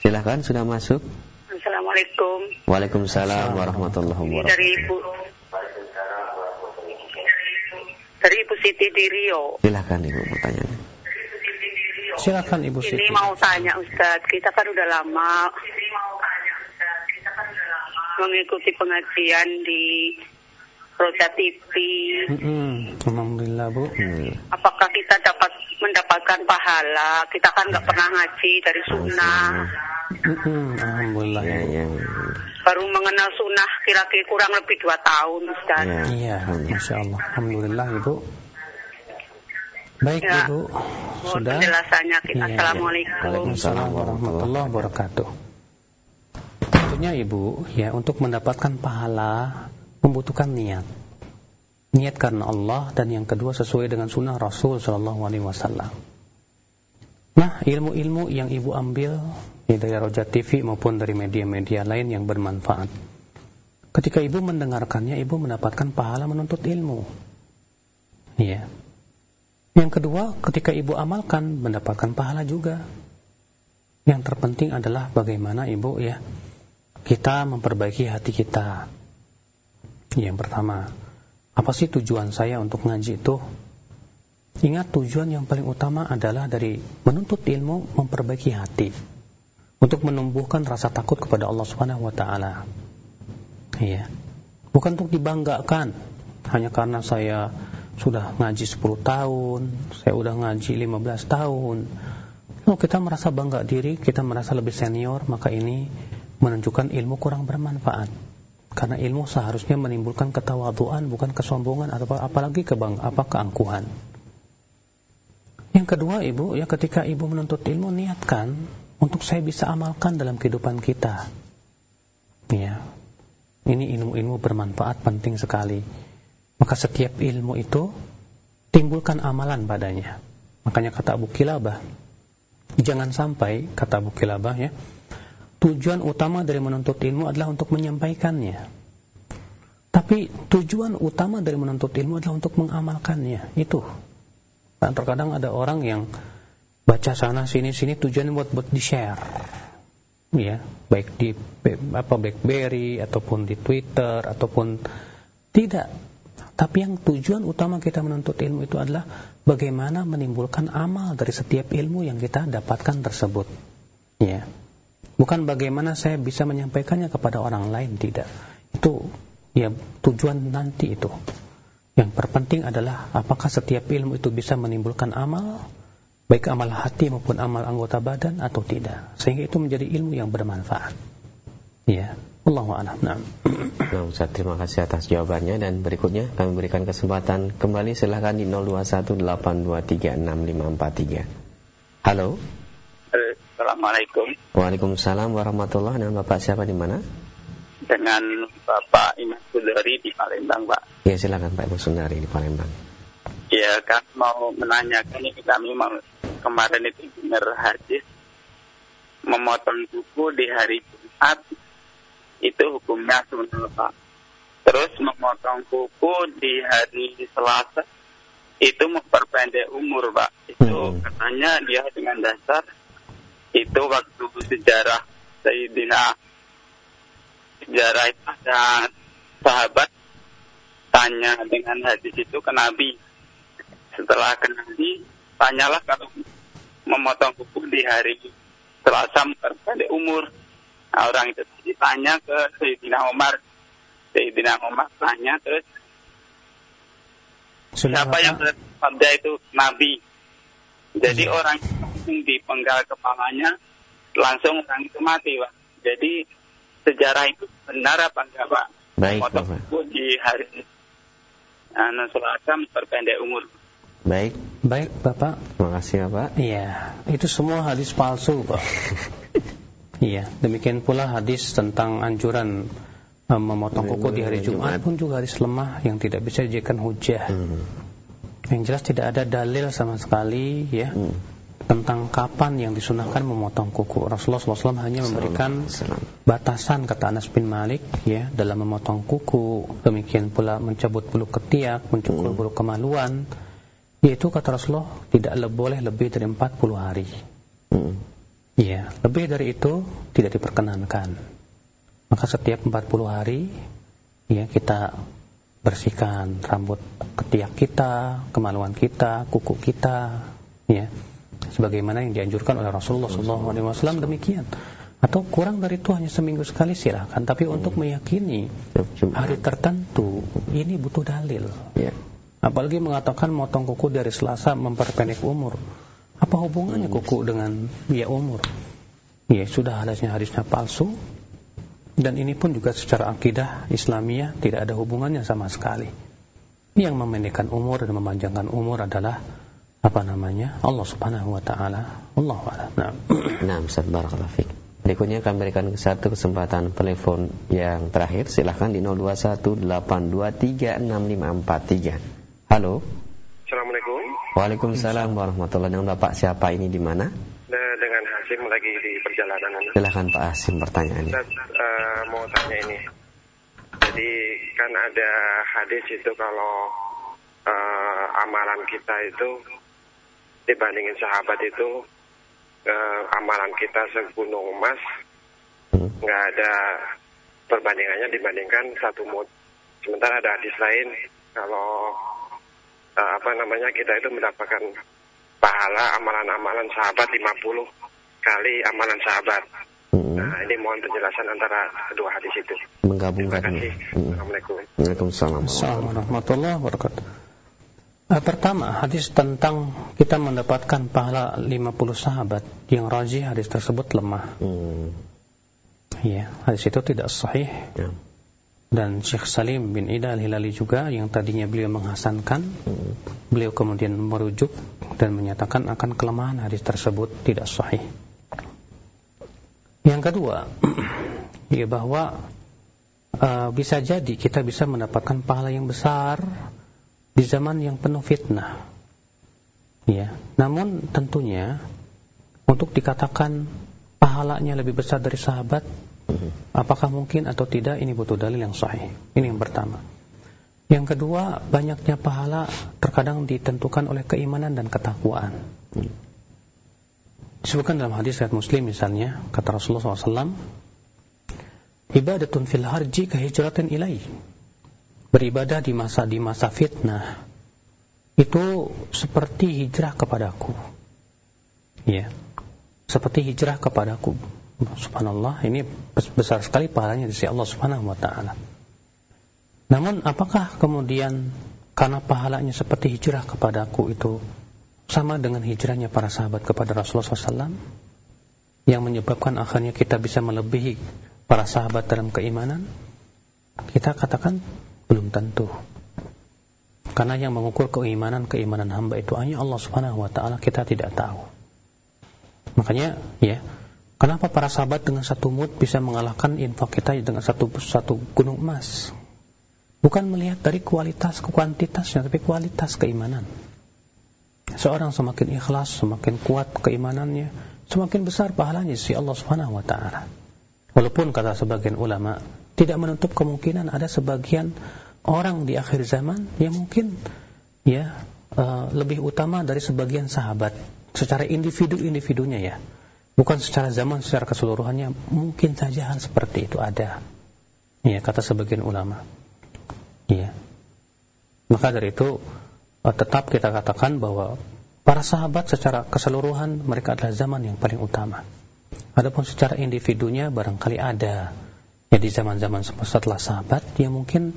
Silahkan, sudah masuk. Assalamualaikum. Waalaikumsalam warahmatullahi wabarakatuh. Dari Ibu dari Ibu Siti di Rio. Silahkan Ibu pertanyaan. Silakan Ibu Siti. Ini mau tanya Ustadz, kita kan udah lama mengikuti pengajian di Roja TV. Mm-hmm. Alhamdulillah Bu. Hmm. Apakah kita dapat mendapatkan pahala? Kita kan nggak pernah ngaji dari sunnah. Mm-hmm. Alhamdulillah. Ya, ya. Baru mengenal sunnah kira-kira kurang lebih dua tahun Ustaz. Ya, iya, Masya Allah. Alhamdulillah Ibu. Baik ya. Ibu. Sudah. Penjelasannya kita. Ya, Assalamualaikum. Waalaikumsalam warahmatullahi wabarakatuh. Tentunya Ibu, ya untuk mendapatkan pahala membutuhkan niat. Niat karena Allah dan yang kedua sesuai dengan sunnah Rasul Shallallahu Alaihi Wasallam. Nah, ilmu-ilmu yang ibu ambil ya dari Roja TV maupun dari media-media lain yang bermanfaat. Ketika ibu mendengarkannya, ibu mendapatkan pahala menuntut ilmu. Iya. Yang kedua, ketika ibu amalkan mendapatkan pahala juga. Yang terpenting adalah bagaimana ibu ya kita memperbaiki hati kita. Yang pertama, apa sih tujuan saya untuk ngaji itu? Ingat tujuan yang paling utama adalah dari menuntut ilmu memperbaiki hati untuk menumbuhkan rasa takut kepada Allah Subhanahu wa taala. Iya. Bukan untuk dibanggakan hanya karena saya sudah ngaji 10 tahun, saya udah ngaji 15 tahun. Lalu kita merasa bangga diri, kita merasa lebih senior, maka ini menunjukkan ilmu kurang bermanfaat. Karena ilmu seharusnya menimbulkan ketawaduan, bukan kesombongan atau apalagi kebang apa keangkuhan. Yang kedua, Ibu, ya ketika Ibu menuntut ilmu niatkan untuk saya bisa amalkan dalam kehidupan kita. Ya. Ini ilmu-ilmu bermanfaat penting sekali maka setiap ilmu itu timbulkan amalan padanya. Makanya kata Abu Kilabah, jangan sampai, kata Abu Kilabah ya, tujuan utama dari menuntut ilmu adalah untuk menyampaikannya. Tapi tujuan utama dari menuntut ilmu adalah untuk mengamalkannya. Itu. Dan terkadang ada orang yang baca sana sini sini tujuannya buat buat di share. Ya, baik di apa BlackBerry ataupun di Twitter ataupun tidak tapi yang tujuan utama kita menuntut ilmu itu adalah bagaimana menimbulkan amal dari setiap ilmu yang kita dapatkan tersebut. Ya. Bukan bagaimana saya bisa menyampaikannya kepada orang lain, tidak. Itu ya tujuan nanti itu. Yang terpenting adalah apakah setiap ilmu itu bisa menimbulkan amal, baik amal hati maupun amal anggota badan atau tidak. Sehingga itu menjadi ilmu yang bermanfaat. Ya. Allahu a'lam. Nah. nah, Ustaz, terima kasih atas jawabannya dan berikutnya kami berikan kesempatan kembali silahkan di 0218236543. Halo. Assalamualaikum. Waalaikumsalam warahmatullahi wabarakatuh. Bapak siapa di mana? Dengan Bapak Imam Sundari di Palembang, Pak. Ya, silakan Pak Imam Sundari di Palembang. Ya, kan mau menanyakan ini kami mau kemarin itu dengar hadis memotong kuku di hari Jumat itu hukumnya sunnah Pak. Terus memotong kuku di hari Selasa itu memperpendek umur Pak. Itu hmm. katanya dia dengan dasar itu waktu sejarah Sayyidina sejarah itu ada sahabat tanya dengan hadis itu ke Nabi. Setelah ke Nabi, tanyalah kalau memotong kuku di hari Selasa memperpendek umur. Nah, orang itu ditanya ke Sayyidina Umar. Sayyidina Umar tanya terus Sudah siapa apa? yang bersabda itu Nabi. Jadi hmm. orang yang dipenggal kepalanya langsung orang itu mati, Pak. Jadi sejarah itu benar apa enggak, Pak? Baik, Bapak. di hari anu Selasa memperpendek umur. Baik. Baik, Bapak. Terima kasih, Bapak. Iya, itu semua hadis palsu, Pak. <laughs> Iya, demikian pula hadis tentang anjuran um, memotong kuku di hari Jumat pun juga hadis lemah yang tidak bisa dijadikan hujah. Hmm. Yang jelas tidak ada dalil sama sekali ya hmm. tentang kapan yang disunahkan memotong kuku. Rasulullah SAW hanya memberikan batasan kata Anas bin Malik ya dalam memotong kuku, demikian pula mencabut bulu ketiak, mencukur hmm. bulu kemaluan. Yaitu kata Rasulullah tidak boleh lebih dari 40 hari. Hmm. Iya, lebih dari itu tidak diperkenankan. Maka setiap 40 hari ya kita bersihkan rambut ketiak kita, kemaluan kita, kuku kita, ya. Sebagaimana yang dianjurkan oleh Rasulullah SAW demikian. Atau kurang dari itu hanya seminggu sekali silahkan. Tapi hmm. untuk meyakini hari tertentu ini butuh dalil. Ya. Apalagi mengatakan motong kuku dari Selasa memperpendek umur. Apa hubungannya kuku dengan biaya umur? Ya, sudah hadisnya hadisnya palsu. Dan ini pun juga secara akidah Islamiyah tidak ada hubungannya sama sekali. Yang memendekkan umur dan memanjangkan umur adalah apa namanya? Allah Subhanahu wa taala. Allah a'lam. Nah, <clears throat> nah Ustaz barakallahu fik. Berikutnya kami berikan satu kesempatan telepon yang terakhir. Silahkan di 0218236543. Halo. Assalamualaikum. Waalaikumsalam warahmatullahi wabarakatuh. Bapak siapa ini di mana? Nah, dengan Hasim lagi di perjalanan. Silahkan Pak Hasim pertanyaannya. Saya uh, mau tanya ini. Jadi kan ada hadis itu kalau uh, amalan kita itu dibandingin sahabat itu uh, amalan kita segunung emas hmm. nggak ada perbandingannya dibandingkan satu mut. Sementara ada hadis lain kalau uh, apa namanya kita itu mendapatkan pahala amalan-amalan sahabat 50 kali amalan sahabat. Hmm. Nah, ini mohon penjelasan antara kedua hadis itu. Menggabungkan. Terima kasih. Hmm. Assalamualaikum. Waalaikumsalam. Assalamualaikum warahmatullahi wabarakatuh. Nah, pertama, hadis tentang kita mendapatkan pahala 50 sahabat yang rajih hadis tersebut lemah. Hmm. Ya, hadis itu tidak sahih. Ya. Dan Syekh Salim bin Ida al-Hilali juga yang tadinya beliau menghasankan, hmm. beliau kemudian merujuk dan menyatakan akan kelemahan hadis tersebut tidak sahih. Yang kedua, ya bahwa uh, bisa jadi kita bisa mendapatkan pahala yang besar di zaman yang penuh fitnah. Ya, namun tentunya untuk dikatakan pahalanya lebih besar dari sahabat Apakah mungkin atau tidak ini butuh dalil yang sahih. Ini yang pertama. Yang kedua, banyaknya pahala terkadang ditentukan oleh keimanan dan ketakwaan. Disebutkan dalam hadis riwayat Muslim misalnya, kata Rasulullah SAW, ibadatun fil harji kehijratan ilaih. Beribadah di masa di masa fitnah itu seperti hijrah kepadaku. Ya. Seperti hijrah kepadaku Subhanallah, ini besar sekali pahalanya di sisi Allah Subhanahu wa taala. Namun apakah kemudian karena pahalanya seperti hijrah kepadaku itu sama dengan hijrahnya para sahabat kepada Rasulullah SAW yang menyebabkan akhirnya kita bisa melebihi para sahabat dalam keimanan? Kita katakan belum tentu. Karena yang mengukur keimanan keimanan hamba itu hanya Allah Subhanahu wa taala, kita tidak tahu. Makanya ya, Kenapa para sahabat dengan satu mut bisa mengalahkan infak kita dengan satu satu gunung emas? Bukan melihat dari kualitas ke kuantitasnya, tapi kualitas keimanan. Seorang semakin ikhlas, semakin kuat keimanannya, semakin besar pahalanya si Allah Subhanahu wa taala. Walaupun kata sebagian ulama, tidak menutup kemungkinan ada sebagian orang di akhir zaman yang mungkin ya uh, lebih utama dari sebagian sahabat secara individu-individunya ya Bukan secara zaman, secara keseluruhannya mungkin saja hal seperti itu ada. Ya, kata sebagian ulama. Ya. Maka dari itu tetap kita katakan bahwa para sahabat secara keseluruhan mereka adalah zaman yang paling utama. Adapun secara individunya barangkali ada ya di zaman-zaman setelah sahabat yang mungkin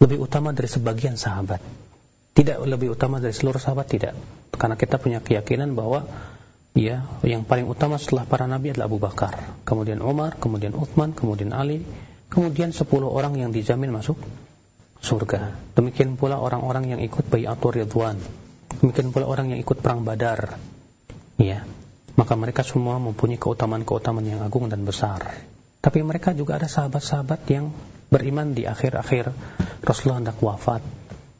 lebih utama dari sebagian sahabat. Tidak lebih utama dari seluruh sahabat tidak. Karena kita punya keyakinan bahwa ya yang paling utama setelah para nabi adalah Abu Bakar, kemudian Umar, kemudian Uthman, kemudian Ali, kemudian 10 orang yang dijamin masuk surga. Demikian pula orang-orang yang ikut Bayatul Ridwan. Demikian pula orang yang ikut perang Badar. Ya. Maka mereka semua mempunyai keutamaan-keutamaan yang agung dan besar. Tapi mereka juga ada sahabat-sahabat yang beriman di akhir-akhir Rasulullah hendak wafat.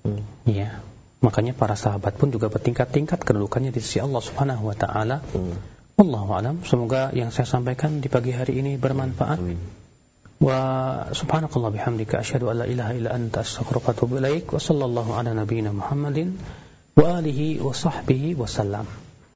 Hmm. Ya. Makanya para sahabat pun juga bertingkat-tingkat kedudukannya di sisi Allah Subhanahu wa taala. Hmm. Wallahu alam. Semoga yang saya sampaikan di pagi hari ini bermanfaat. Amin. Wa subhanakallah bihamdika asyhadu an la ilaha illa anta astaghfiruka wa atubu ilaik wa sallallahu ala nabiyyina Muhammadin wa alihi